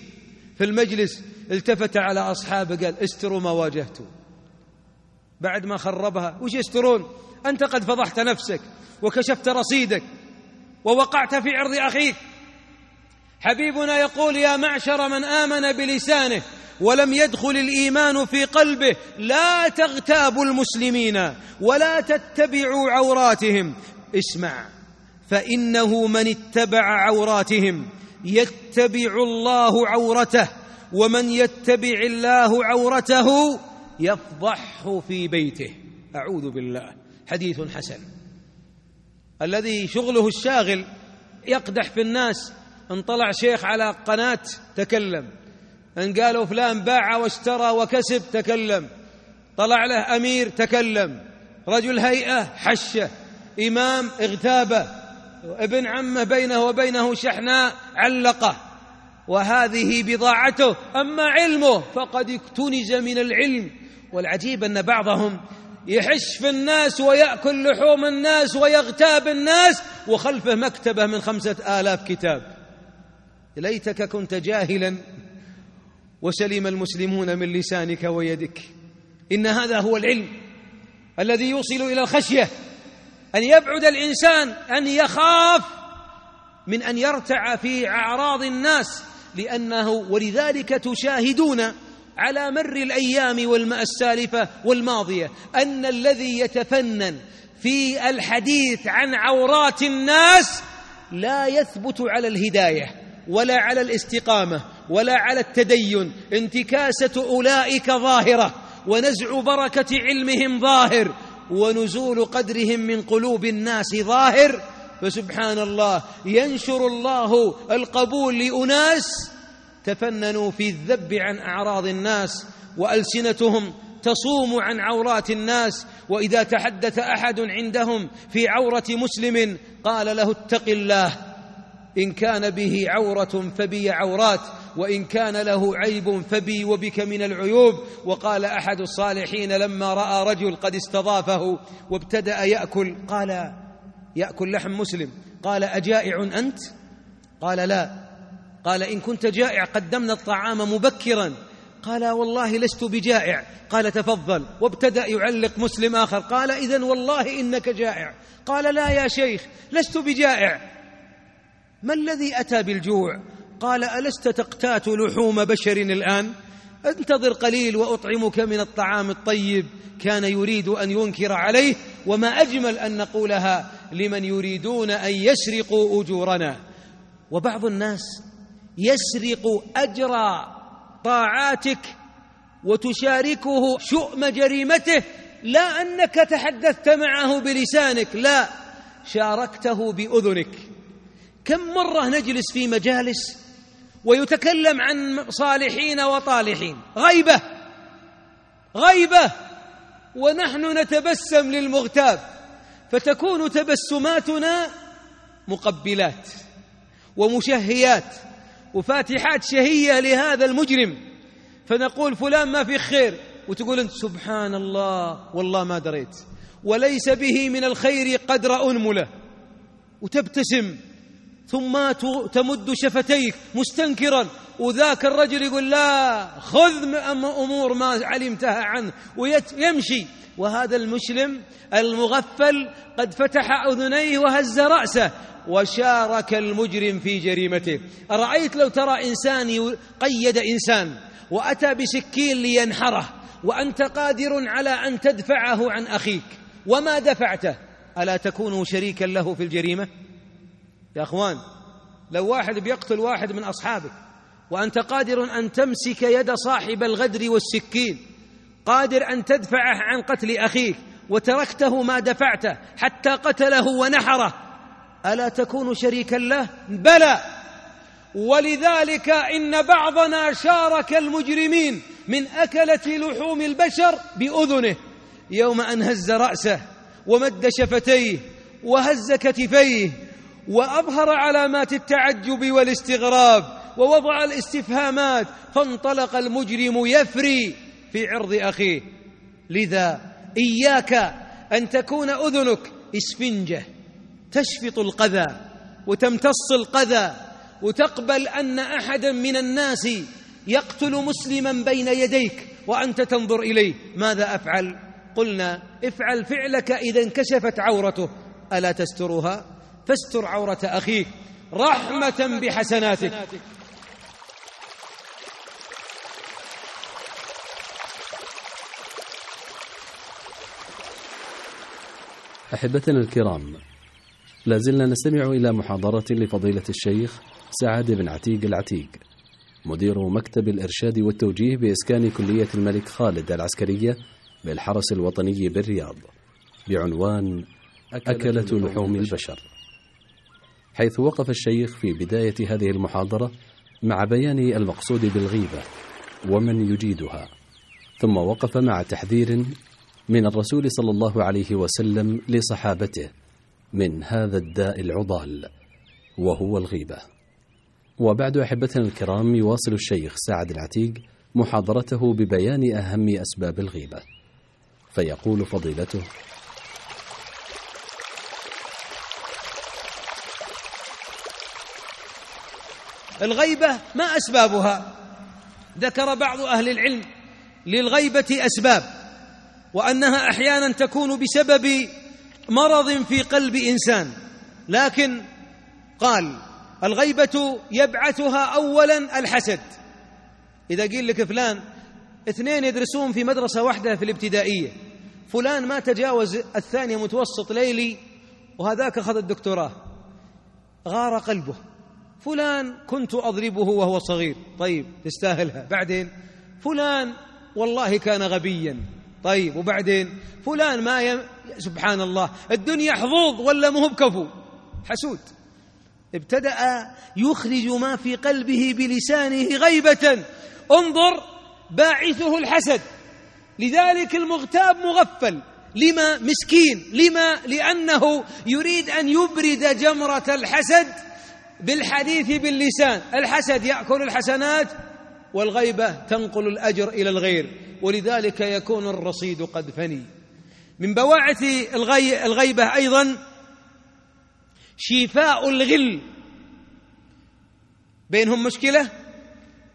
في المجلس التفت على أصحابه قال استروا ما واجهتوا. بعد ما خربها وش يسترون؟ أنت قد فضحت نفسك وكشفت رصيدك ووقعت في عرض أخيك. حبيبنا يقول يا معشر من آمن بلسانه ولم يدخل الإيمان في قلبه لا تغتابوا المسلمين ولا تتبعوا عوراتهم. اسمع فإنه من اتبع عوراتهم يتبع الله عورته ومن يتبع الله عورته يفضحه في بيته. أعوذ بالله. حديث حسن. الذي شغله الشاغل يقدح في الناس انطلع شيخ على قناة تكلم إن قالوا فلان باع واشترى وكسب تكلم طلع له أمير تكلم رجل هيئة حشة إمام اغتابه ابن عمه بينه وبينه شحناء علقه وهذه بضاعته أما علمه فقد اكتنز من العلم والعجيب أن بعضهم يحش في الناس ويأكل لحوم الناس ويغتاب الناس وخلفه مكتبة من خمسة آلاف كتاب. ليتك كنت جاهلا وسلم المسلمون من لسانك ويدك. إن هذا هو العلم الذي يوصل إلى الخشية أن يبعد الإنسان أن يخاف من أن يرتع في أعراض الناس لأنه ولذلك تشاهدون على مر الأيام والماء السالفة والماضية أن الذي يتفنن في الحديث عن عورات الناس لا يثبت على الهداية ولا على الاستقامة ولا على التدين. انتكاسة أولئك ظاهرة ونزع بركة علمهم ظاهر ونزول قدرهم من قلوب الناس ظاهر. فسبحان الله ينشر الله القبول لأناس تفننوا في الذب عن أعراض الناس وألسنتهم تصوم عن عورات الناس وإذا تحدث أحد عندهم في عورة مسلم قال له اتق الله إن كان به عورة فبي عورات وإن كان له عيب فبي وبك من العيوب. وقال أحد الصالحين لما رأى رجل قد استضافه وابتدأ يأكل قال يأكل لحم مسلم قال أجائع أنت؟ قال لا. قال إن كنت جائع قدمنا الطعام مبكرا. قال والله لست بجائع. قال تفضل. وابتدأ يعلق مسلم آخر. قال إذا والله إنك جائع. قال لا يا شيخ لست بجائع. ما الذي أتى بالجوع؟ قال ألست تقتات لحوم بشر الآن؟ انتظر قليل وأطعمك من الطعام الطيب. كان يريد أن ينكر عليه. وما أجمل أن نقولها لمن يريدون أن يسرقوا أجورنا. وبعض الناس يسرق أجر طاعاتك وتشاركه شؤم جريمته لا أنك تحدثت معه بلسانك لا شاركته بأذنك. كم مرة نجلس في مجالس ويتكلم عن صالحين وطالحين؟ غيبة! غيبة! ونحن نتبسم للمغتاب فتكون تبسماتنا مقبلات ومشهيات. وفاتحات شهية لهذا المجرم. فنقول فلان ما في خير. وتقول أنت سبحان الله والله ما دريت. وليس به من الخير قدر أنملة. وتبتسم. ثم تمد شفتيك مستنكرا. وذاك الرجل يقول لا خذ أمور ما علمتها عنه ويمشي وهذا المسلم المغفل قد فتح أذنيه وهز رأسه وشارك المجرم في جريمته. أرأيت لو ترى إنسان قيد إنسان وأتى بسكين لينحره وأنت قادر على أن تدفعه عن أخيك وما دفعته؟ ألا تكون شريكا له في الجريمة؟ يا أخوان لو واحد بيقتل واحد من أصحابك وأنت قادر أن تمسك يد صاحب الغدر والسكين. قادر أن تدفعه عن قتل أخيك وتركته ما دفعته حتى قتله ونحره. ألا تكون شريكا له؟ بلى! ولذلك إن بعضنا شارك المجرمين من أكلة لحوم البشر بأذنه. يوم أن هز رأسه ومد شفتيه وهز كتفيه وأظهر علامات التعجب والاستغراب ووضع الاستفهامات فانطلق المجرم يفري في عرض أخيه. لذا إياك أن تكون أذنك إسفنجة تشفط القذى وتمتص القذى وتقبل أن احدا من الناس يقتل مسلما بين يديك وأنت تنظر إليه. ماذا أفعل؟ قلنا افعل فعلك إذا انكشفت عورته. ألا تسترها؟ فاستر عورة أخيك رحمة بحسناتك. أحبتنا الكرام لا زلنا نستمع إلى محاضرة لفضيلة الشيخ سعد بن عتيق العتيق مدير مكتب الإرشاد والتوجيه بإسكان كلية الملك خالد العسكرية بالحرس الوطني بالرياض بعنوان أكلة لحوم البشر حيث وقف الشيخ في بداية هذه المحاضرة مع بيان المقصود بالغيبة ومن يجيدها ثم وقف مع تحذير من الرسول صلى الله عليه وسلم لصحابته من هذا الداء العضال وهو الغيبة. وبعد أحبتنا الكرام يواصل الشيخ سعد العتيق محاضرته ببيان أهم أسباب الغيبة. فيقول فضيلته الغيبة ما أسبابها؟ ذكر بعض أهل العلم للغيبة أسباب. وأنها أحيانا تكون بسبب مرض في قلب إنسان. لكن قال الغيبة يبعثها اولا الحسد. إذا قيل لك فلان اثنين يدرسون في مدرسة واحدة في الابتدائية. فلان ما تجاوز الثانية متوسط ليلي وهذاك أخذ الدكتوراه. غار قلبه. فلان كنت أضربه وهو صغير. طيب تستاهلها. بعدين فلان والله كان غبيا. طيب وبعدين فلان ما يم... سبحان الله الدنيا حظوظ ولا مو بكفو؟ حسود. ابتدأ يخرج ما في قلبه بلسانه غيبة. انظر باعثه الحسد. لذلك المغتاب مغفل. لما؟ مسكين. لما؟ لأنه يريد أن يبرد جمرة الحسد بالحديث باللسان. الحسد يأكل الحسنات والغيبة تنقل الأجر إلى الغير. ولذلك يكون الرصيد قد فني. من بواعث الغي الغيبة أيضا شفاء الغل. بينهم مشكلة؟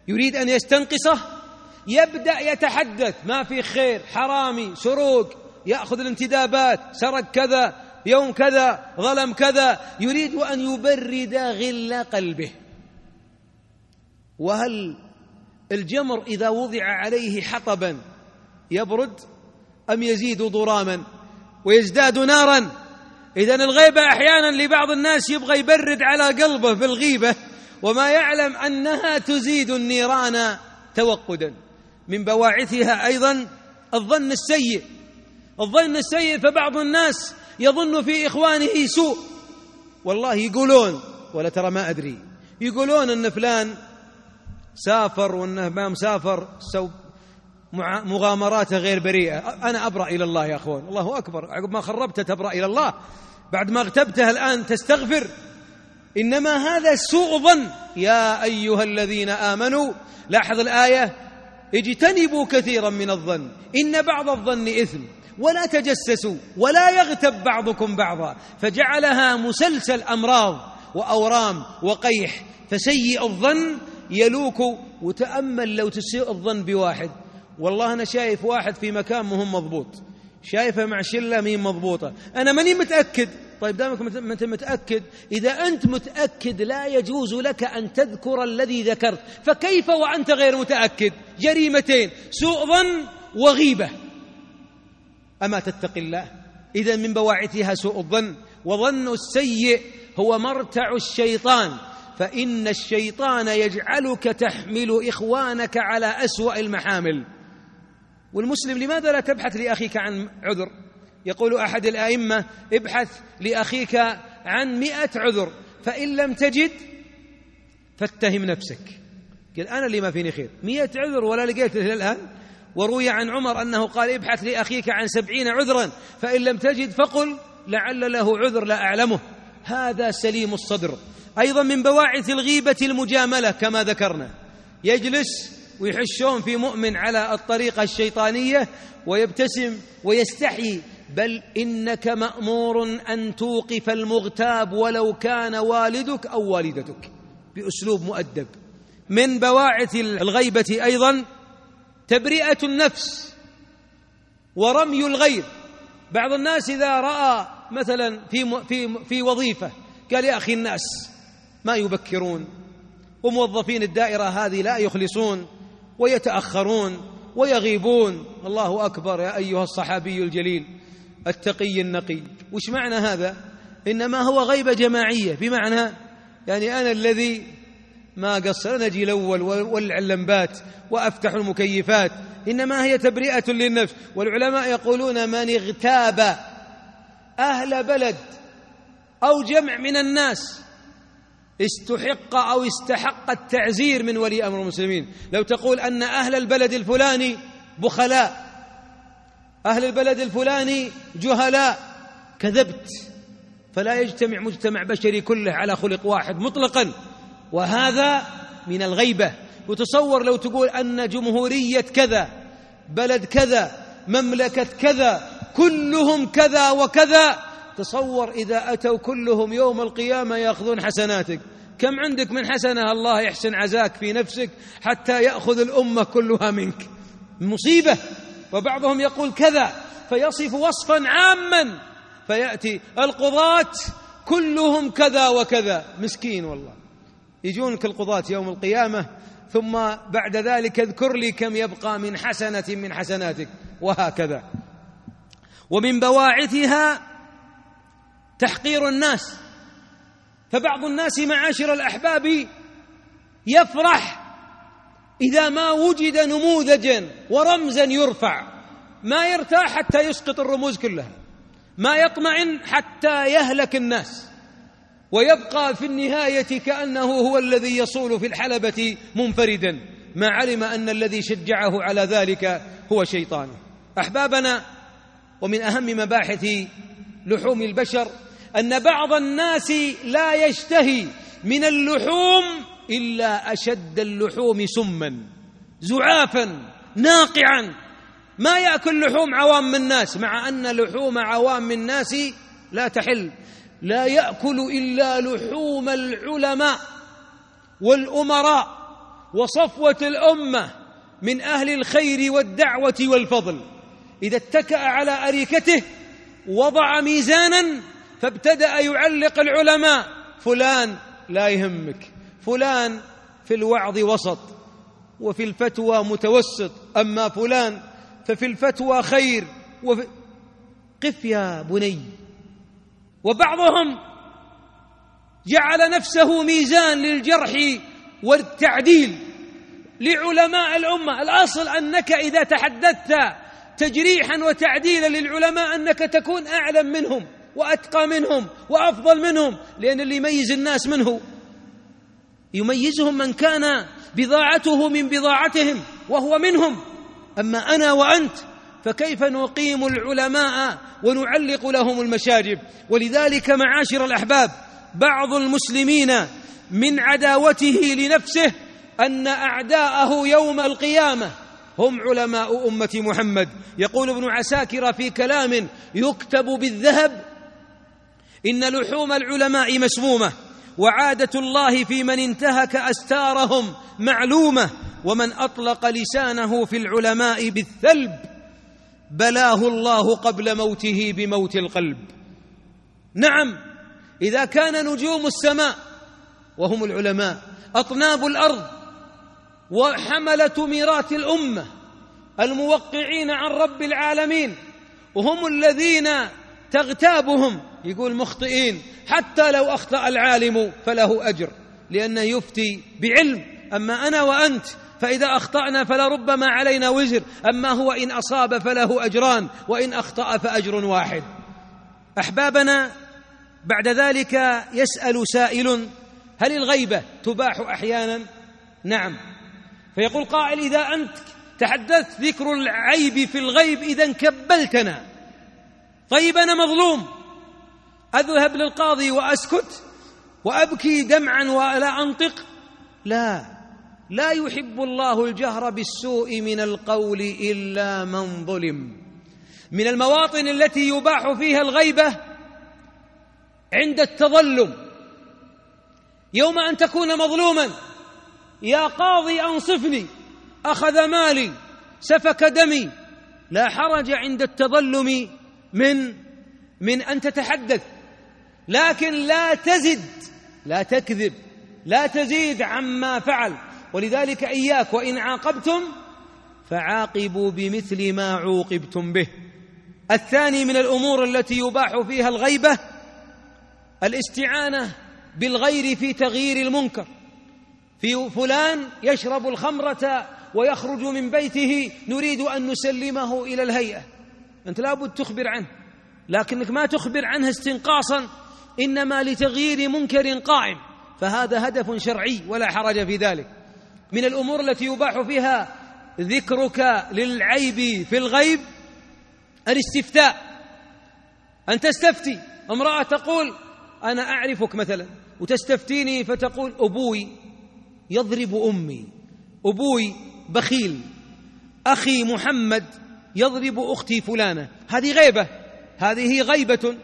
يريد أن يستنقصه؟ يبدأ يتحدث. ما في خير حرامي سروق يأخذ الانتدابات سرق كذا يوم كذا ظلم كذا. يريد أن يبرد غل قلبه. وهل الجمر إذا وضع عليه حطبا يبرد أم يزيد ضراما؟ ويزداد نارا؟ إذا الغيبة أحيانا لبعض الناس يبغى يبرد على قلبه بالغيبة وما يعلم أنها تزيد النيران توقدا. من بواعثها أيضا الظن السيء. الظن السيء فبعض الناس يظن في إخوانه سوء. والله يقولون ولا ترى ما أدري. يقولون أن فلان سافر وأنه ما مسافر سو مغامراته غير بريئة. أنا أبرأ إلى الله يا أخوان. الله أكبر. عقب ما خربته تبرأ إلى الله. بعد ما اغتبته الآن تستغفر. إنما هذا سوء ظن. يا أيها الذين آمنوا لاحظ الآية. اجتنبوا كثيرا من الظن. إن بعض الظن إثم. ولا تجسسوا. ولا يغتب بعضكم بعضا. فجعلها مسلسل أمراض وأورام وقيح. فسيء الظن يلوك وتأمل لو تسيء الظن بواحد. والله أنا شايف واحد في مكان مهم مضبوط. شايفه مع شلة مين مضبوطة. أنا ماني متأكد. طيب دامك أنت متأكد. إذا أنت متأكد لا يجوز لك أن تذكر الذي ذكرت. فكيف وأنت غير متأكد؟ جريمتين. سوء ظن وغيبة. أما تتقي الله؟ إذا من بواعثها سوء الظن. وظن السيء هو مرتع الشيطان. فإن الشيطان يجعلك تحمل إخوانك على أسوأ المحامل. والمسلم لماذا لا تبحث لأخيك عن عذر؟ يقول أحد الآئمة ابحث لأخيك عن مئة عذر فإن لم تجد فاتهم نفسك. قال أنا اللي ما فيني خير. مئة عذر ولا لقيت إلى الآن؟ وروي عن عمر أنه قال ابحث لأخيك عن سبعين عذرا فإن لم تجد فقل لعل له عذر لا أعلمه. هذا سليم الصدر. أيضا من بواعث الغيبة المجاملة كما ذكرنا. يجلس ويحشون في مؤمن على الطريقة الشيطانية ويبتسم ويستحي بل إنك مأمور أن توقف المغتاب ولو كان والدك أو والدتك بأسلوب مؤدب. من بواعث الغيبة أيضا تبرئة النفس ورمي الغير بعض الناس إذا رأى مثلا في في في وظيفة قال يا أخي الناس ما يبكرون وموظفين الدائرة هذه لا يخلصون ويتأخرون ويغيبون. الله أكبر يا أيها الصحابي الجليل التقي النقي. وش معنى هذا؟ إنما هو غيبة جماعية. بمعنى يعني أنا الذي ما قصر أنا أجي الأول وأولع اللمبات وأفتح المكيفات. إنما هي تبرئة للنفس. والعلماء يقولون من اغتاب أهل بلد أو جمع من الناس استحق أو استحق التعزير من ولي أمر المسلمين. لو تقول أن أهل البلد الفلاني بخلاء أهل البلد الفلاني جهلاء كذبت. فلا يجتمع مجتمع بشري كله على خلق واحد مطلقا. وهذا من الغيبة. وتصور لو تقول أن جمهورية كذا بلد كذا مملكة كذا كلهم كذا وكذا تصور إذا أتوا كلهم يوم القيامة يأخذون حسناتك. كم عندك من حسنة؟ الله يحسن عزاك في نفسك حتى يأخذ الأمة كلها منك. مصيبة. وبعضهم يقول كذا. فيصف وصفا عاما. فيأتي القضاة كلهم كذا وكذا. مسكين والله. يجونك القضاة يوم القيامة ثم بعد ذلك اذكر لي كم يبقى من حسنة من حسناتك. وهكذا. ومن بواعثها تحقير الناس. فبعض الناس معاشر الأحباب يفرح إذا ما وجد نموذجا ورمزا يرفع. ما يرتاح حتى يسقط الرموز كلها. ما يطمئن حتى يهلك الناس. ويبقى في النهاية كأنه هو الذي يصول في الحلبة منفردا. ما علم أن الذي شجعه على ذلك هو شيطانه. أحبابنا ومن أهم مباحث لحوم البشر أن بعض الناس لا يشتهي من اللحوم إلا أشد اللحوم سما زعافا ناقعا. ما يأكل لحوم عوام الناس مع أن لحوم عوام الناس لا تحل. لا يأكل إلا لحوم العلماء والأمراء وصفوة الأمة من أهل الخير والدعوة والفضل. إذا اتكأ على أريكته وضع ميزانا فابتدأ يعلق العلماء. فلان لا يهمك. فلان في الوعظ وسط وفي الفتوى متوسط. أما فلان ففي الفتوى خير وفي. قف يا بني. وبعضهم جعل نفسه ميزان للجرح والتعديل لعلماء الأمة. الأصل أنك إذا تحدثت تجريحا وتعديلا للعلماء أنك تكون أعلم منهم. وأتقى منهم وأفضل منهم لأن اللي يميز الناس منه يميزهم من كان بضاعته من بضاعتهم وهو منهم. أما أنا وأنت فكيف نقيم العلماء ونعلق لهم المشاجب ولذلك معاشر الأحباب بعض المسلمين من عداوته لنفسه أن أعداءه يوم القيامة هم علماء أمة محمد. يقول ابن عساكر في كلام يكتب بالذهب إن لحوم العلماء مسمومه وعادة الله في من انتهك أستارهم معلومة ومن أطلق لسانه في العلماء بالثلب بلاه الله قبل موته بموت القلب. نعم إذا كان نجوم السماء وهم العلماء أطناب الأرض وحملة ميراث الأمة الموقعين عن رب العالمين وهم الذين تغتابهم يقول مخطئين حتى لو أخطأ العالم فله أجر لأنه يفتي بعلم. أما أنا وأنت فإذا أخطأنا فلربما علينا وزر. أما هو إن أصاب فله أجران وإن أخطأ فأجر واحد. أحبابنا بعد ذلك يسأل سائل هل الغيبة تباح أحيانا؟ نعم. فيقول قائل إذا أنت تحدثت ذكر العيب في الغيب إذا كبلتنا. طيب أنا مظلوم. أذهب للقاضي وأسكت وأبكي دمعا ولا أنطق؟ لا. لا يحب الله الجهر بالسوء من القول إلا من ظلم. من المواطن التي يباح فيها الغيبة عند التظلم. يوم أن تكون مظلوما يا قاضي أنصفني أخذ مالي سفك دمي. لا حرج عند التظلم من من أن تتحدث. لكن لا تزد لا تكذب لا تزيد عما فعل. ولذلك إياك وإن عاقبتم فعاقبوا بمثل ما عوقبتم به. الثاني من الأمور التي يباح فيها الغيبة الاستعانة بالغير في تغيير المنكر. في فلان يشرب الخمرة ويخرج من بيته نريد أن نسلمه إلى الهيئة. أنت لابد تخبر عنه لكنك ما تخبر عنه استنقاصا. إنما لتغيير منكر قائم فهذا هدف شرعي ولا حرج في ذلك. من الأمور التي يباح فيها ذكرك للعيب في الغيب الاستفتاء أن تستفتي. امرأة تقول أنا أعرفك مثلا وتستفتيني فتقول أبوي يضرب أمي أبوي بخيل أخي محمد يضرب أختي فلانة. هذه غيبة هذه غيبة.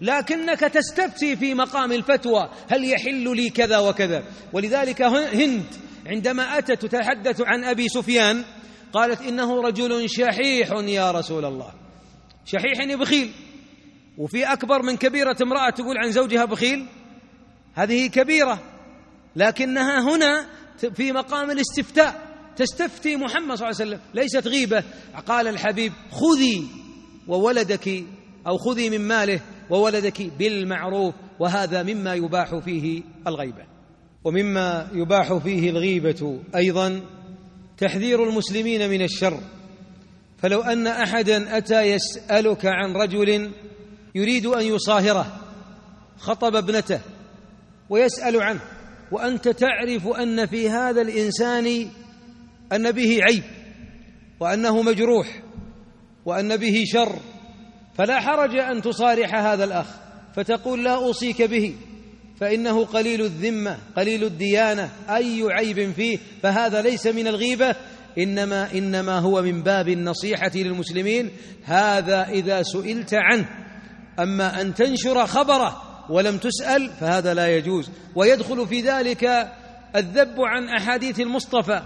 لكنك تستفتي في مقام الفتوى. هل يحل لي كذا وكذا؟ ولذلك هند عندما أتت تتحدث عن أبي سفيان قالت إنه رجل شحيح يا رسول الله. شحيح بخيل. وفي أكبر من كبيرة امرأة تقول عن زوجها بخيل. هذه كبيرة لكنها هنا في مقام الاستفتاء. تستفتي محمد صلى الله عليه وسلم. ليست غيبة. قال الحبيب خذي وولدك أو خذي من ماله. وولدك بالمعروف وهذا مما يباح فيه الغيبة. ومما يباح فيه الغيبة أيضا تحذير المسلمين من الشر. فلو أن أحدا أتى يسألك عن رجل يريد أن يصاهره خطب ابنته ويسأل عنه وأنت تعرف أن في هذا الإنسان أن به عيب وأنه مجروح وأن به شر فلا حرج أن تصارح هذا الأخ فتقول لا أوصيك به فإنه قليل الذمة قليل الديانة أي عيب فيه؟ فهذا ليس من الغيبة إنما إنما هو من باب النصيحة للمسلمين هذا إذا سئلت عنه. أما أن تنشر خبره ولم تسأل فهذا لا يجوز. ويدخل في ذلك الذب عن أحاديث المصطفى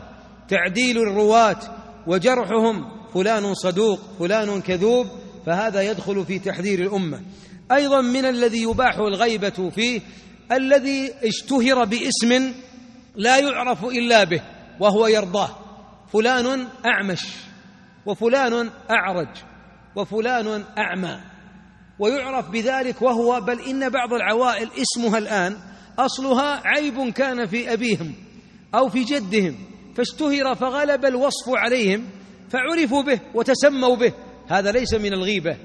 تعديل الرواة وجرحهم فلان صدوق فلان كذوب فهذا يدخل في تحذير الأمة. أيضا من الذي يباح الغيبة فيه الذي اشتهر باسم لا يعرف إلا به وهو يرضاه. فلان أعمش وفلان أعرج وفلان أعمى. ويعرف بذلك وهو بل إن بعض العوائل اسمها الآن أصلها عيب كان في أبيهم أو في جدهم فاشتهر فغلب الوصف عليهم فعرفوا به وتسموا به. هذا ليس من الغيبة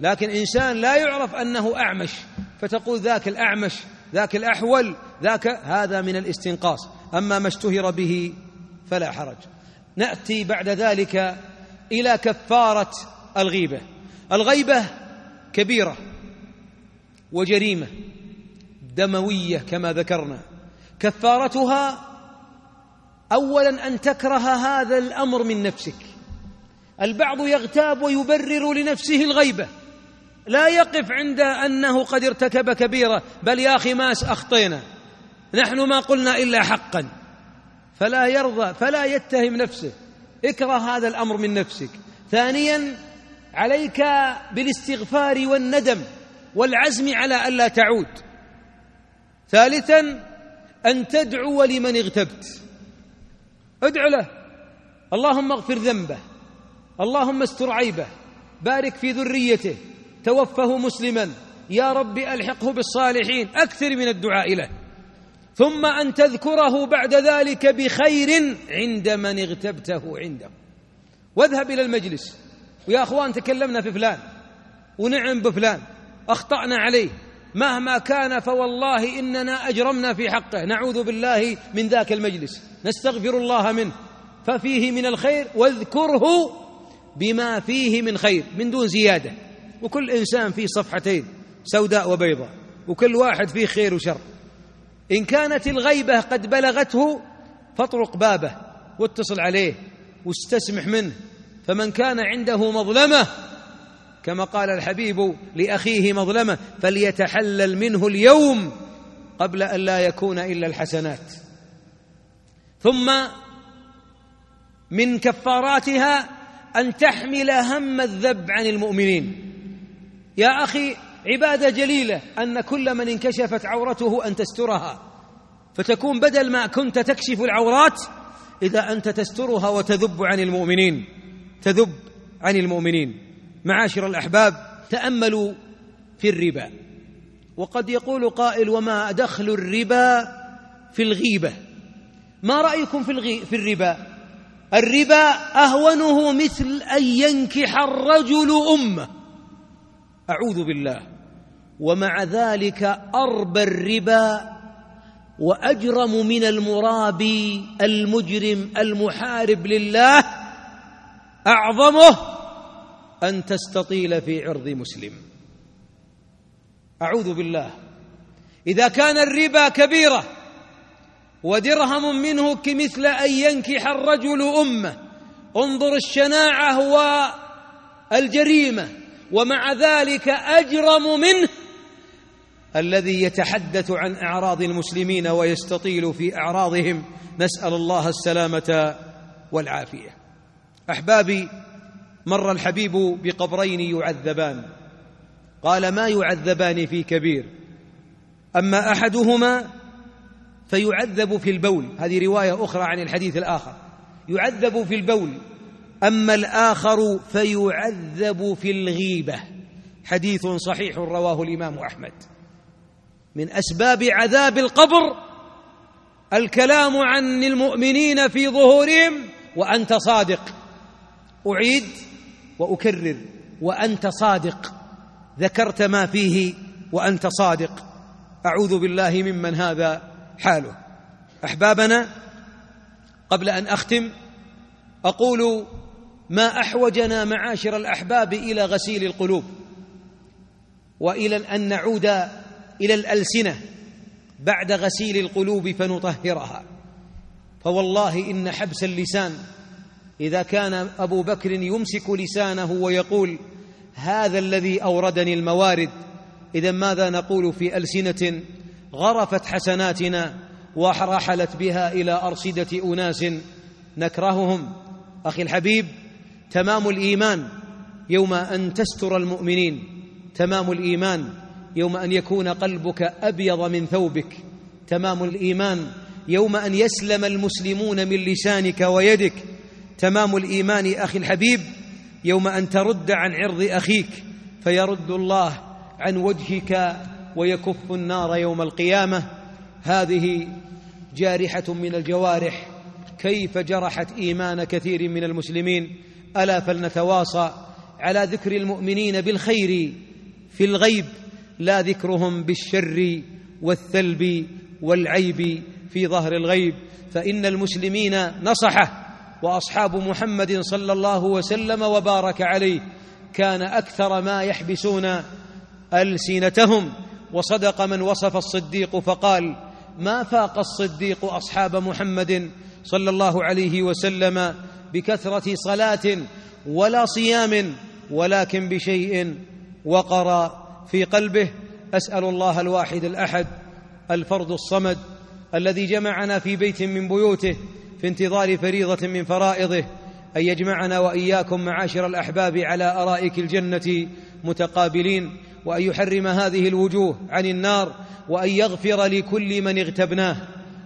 لكن إنسان لا يعرف أنه أعمش فتقول ذاك الأعمش ذاك الأحول ذاك هذا من الاستنقاص. أما ما اشتهر به فلا حرج. نأتي بعد ذلك إلى كفارة الغيبة. الغيبة كبيرة وجريمة دموية كما ذكرنا. كفارتها اولا أن تكره هذا الأمر من نفسك. البعض يغتاب ويبرر لنفسه الغيبة. لا يقف عند أنه قد ارتكب كبيرة بل يا أخي ماس أخطينا. نحن ما قلنا إلا حقا. فلا يرضى فلا يتهم نفسه. اكره هذا الأمر من نفسك. ثانيا عليك بالاستغفار والندم والعزم على الا تعود. ثالثا أن تدعو لمن اغتبت. ادع له. اللهم اغفر ذنبه. اللهم استر عيبه بارك في ذريته توفه مسلما يا رب ألحقه بالصالحين أكثر من الدعاء له. ثم أن تذكره بعد ذلك بخير عند من اغتبته عنده. واذهب إلى المجلس. ويا أخوان تكلمنا في فلان. ونعم بفلان. أخطأنا عليه. مهما كان فوالله إننا أجرمنا في حقه. نعوذ بالله من ذاك المجلس. نستغفر الله منه. ففيه من الخير واذكره بما فيه من خير من دون زيادة. وكل إنسان فيه صفحتين سوداء وبيضاء وكل واحد فيه خير وشر. إن كانت الغيبة قد بلغته فاطرق بابه واتصل عليه واستسمح منه. فمن كان عنده مظلمة كما قال الحبيب لأخيه مظلمة فليتحلل منه اليوم قبل أن لا يكون إلا الحسنات. ثم من كفاراتها أن تحمل هم الذب عن المؤمنين. يا أخي عبادة جليلة أن كل من انكشفت عورته أن تسترها. فتكون بدل ما كنت تكشف العورات إذا أنت تسترها وتذب عن المؤمنين. تذب عن المؤمنين. معاشر الأحباب تأملوا في الربا. وقد يقول قائل وما دخل الربا في الغيبة ما رأيكم في الغي في الربا؟ الربا أهونه مثل أن ينكح الرجل أمه. أعوذ بالله. ومع ذلك أربى الربا وأجرم من المرابي المجرم المحارب لله أعظمه أن تستطيل في عرض مسلم. أعوذ بالله. إذا كان الربا كبيرة ودرهم منه كمثل أن ينكح الرجل أمه. انظر الشناعة والجريمه ومع ذلك أجرم منه الذي يتحدث عن أعراض المسلمين ويستطيل في أعراضهم. نسأل الله السلامة والعافية. أحبابي مر الحبيب بقبرين يعذبان. قال ما يعذبان في كبير. أما أحدهما فيعذب في البول. هذه رواية أخرى عن الحديث الآخر. يعذب في البول. أما الآخر فيعذب في الغيبة. حديث صحيح رواه الإمام أحمد. من أسباب عذاب القبر الكلام عن المؤمنين في ظهورهم وأنت صادق. أعيد وأكرر. وأنت صادق. ذكرت ما فيه وأنت صادق. أعوذ بالله ممن هذا. حاله. أحبابنا قبل أن أختم أقول ما أحوجنا معاشر الأحباب إلى غسيل القلوب وإلى أن نعود إلى الألسنة بعد غسيل القلوب فنطهرها. فوالله إن حبس اللسان إذا كان أبو بكر يمسك لسانه ويقول هذا الذي أوردني الموارد إذا ماذا نقول في ألسنة؟ غرفت حسناتنا ورحلت بها إلى أرصدة أناس نكرههم. أخي الحبيب تمام الإيمان يوم أن تستر المؤمنين تمام الإيمان يوم أن يكون قلبك أبيض من ثوبك تمام الإيمان يوم أن يسلم المسلمون من لسانك ويدك تمام الإيمان أخي الحبيب يوم أن ترد عن عرض أخيك فيرد الله عن وجهك ويكف النار يوم القيامة. هذه جارحة من الجوارح. كيف جرحت إيمان كثير من المسلمين؟ ألا فلنتواصى على ذكر المؤمنين بالخير في الغيب. لا ذكرهم بالشر والثلب والعيب في ظهر الغيب. فإن المسلمين نصحه. وأصحاب محمد صلى الله وسلم وبارك عليه كان أكثر ما يحبسون ألسنتهم. وصدق من وصف الصديق فقال ما فاق الصديق أصحاب محمد صلى الله عليه وسلم بكثرة صلاة ولا صيام ولكن بشيء وقر في قلبه؟ أسأل الله الواحد الأحد الفرد الصمد الذي جمعنا في بيت من بيوته في انتظار فريضة من فرائضه أن يجمعنا وإياكم معاشر الأحباب على أرائك الجنة متقابلين وأن يحرم هذه الوجوه عن النار وأن يغفر لكل من اغتبناه.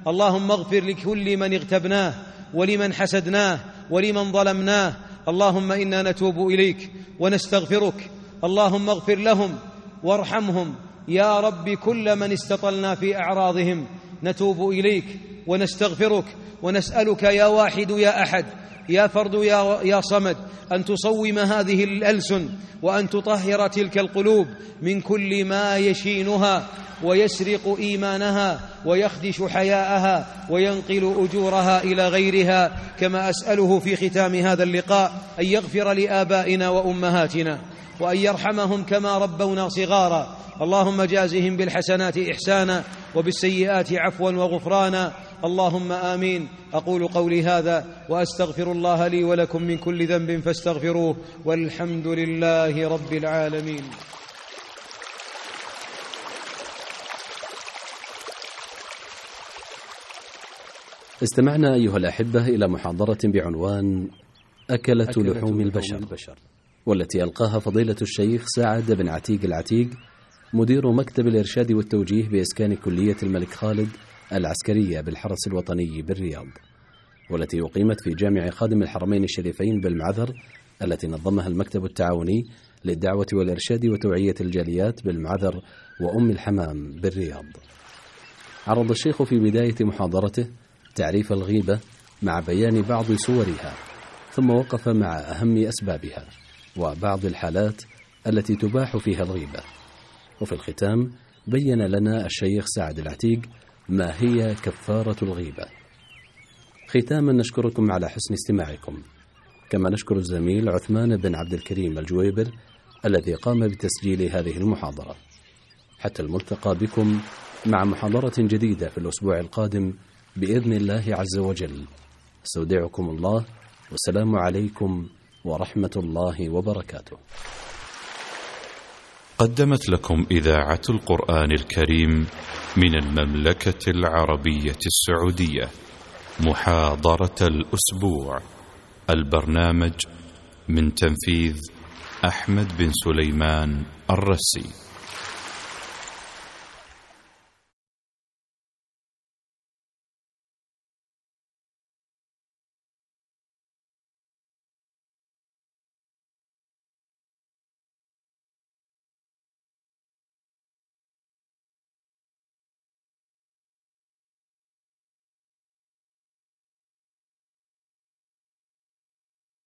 اللهم اغفر لكل من اغتبناه ولمن حسدناه ولمن ظلمناه. اللهم إنا نتوب إليك ونستغفرك. اللهم اغفر لهم وارحمهم. يا رب كل من استطلنا في أعراضهم. نتوب إليك ونستغفرك ونسألك يا واحد يا أحد يا فرد يا, يا صمد أن تصوم هذه الألسن وأن تطهر تلك القلوب من كل ما يشينها ويسرق إيمانها ويخدش حياءها وينقل أجورها إلى غيرها كما أسأله في ختام هذا اللقاء أن يغفر لآبائنا وأمهاتنا وأن يرحمهم كما ربونا صغارا. اللهم جازهم بالحسنات إحسانا وبالسيئات عفوا وغفرانا. اللهم آمين. أقول قولي هذا وأستغفر الله لي ولكم من كل ذنب فاستغفروه والحمد لله رب العالمين. استمعنا أيها الأحبة إلى محاضرة بعنوان أكلة, أكلة لحوم البشر, البشر. والتي ألقاها فضيلة الشيخ سعد بن عتيق العتيق مدير مكتب الإرشاد والتوجيه بإسكان كلية الملك خالد العسكرية بالحرس الوطني بالرياض والتي أقيمت في جامع خادم الحرمين الشريفين بالمعذر التي نظمها المكتب التعاوني للدعوة والإرشاد وتوعية الجاليات بالمعذر وأم الحمام بالرياض. عرض الشيخ في بداية محاضرته تعريف الغيبة مع بيان بعض صورها ثم وقف مع أهم أسبابها وبعض الحالات التي تباح فيها الغيبة. وفي الختام بين لنا الشيخ سعد العتيق ما هي كفارة الغيبة؟ ختاما نشكركم على حسن استماعكم. كما نشكر الزميل عثمان بن عبد الكريم الجويبر الذي قام بتسجيل هذه المحاضرة. حتى الملتقى بكم مع محاضرة جديدة في الأسبوع القادم بإذن الله عز وجل. استودعكم الله والسلام عليكم ورحمة الله وبركاته. قدمت لكم إذاعة القرآن الكريم من المملكة العربية السعودية محاضرة الأسبوع. البرنامج من تنفيذ أحمد بن سليمان الرسي.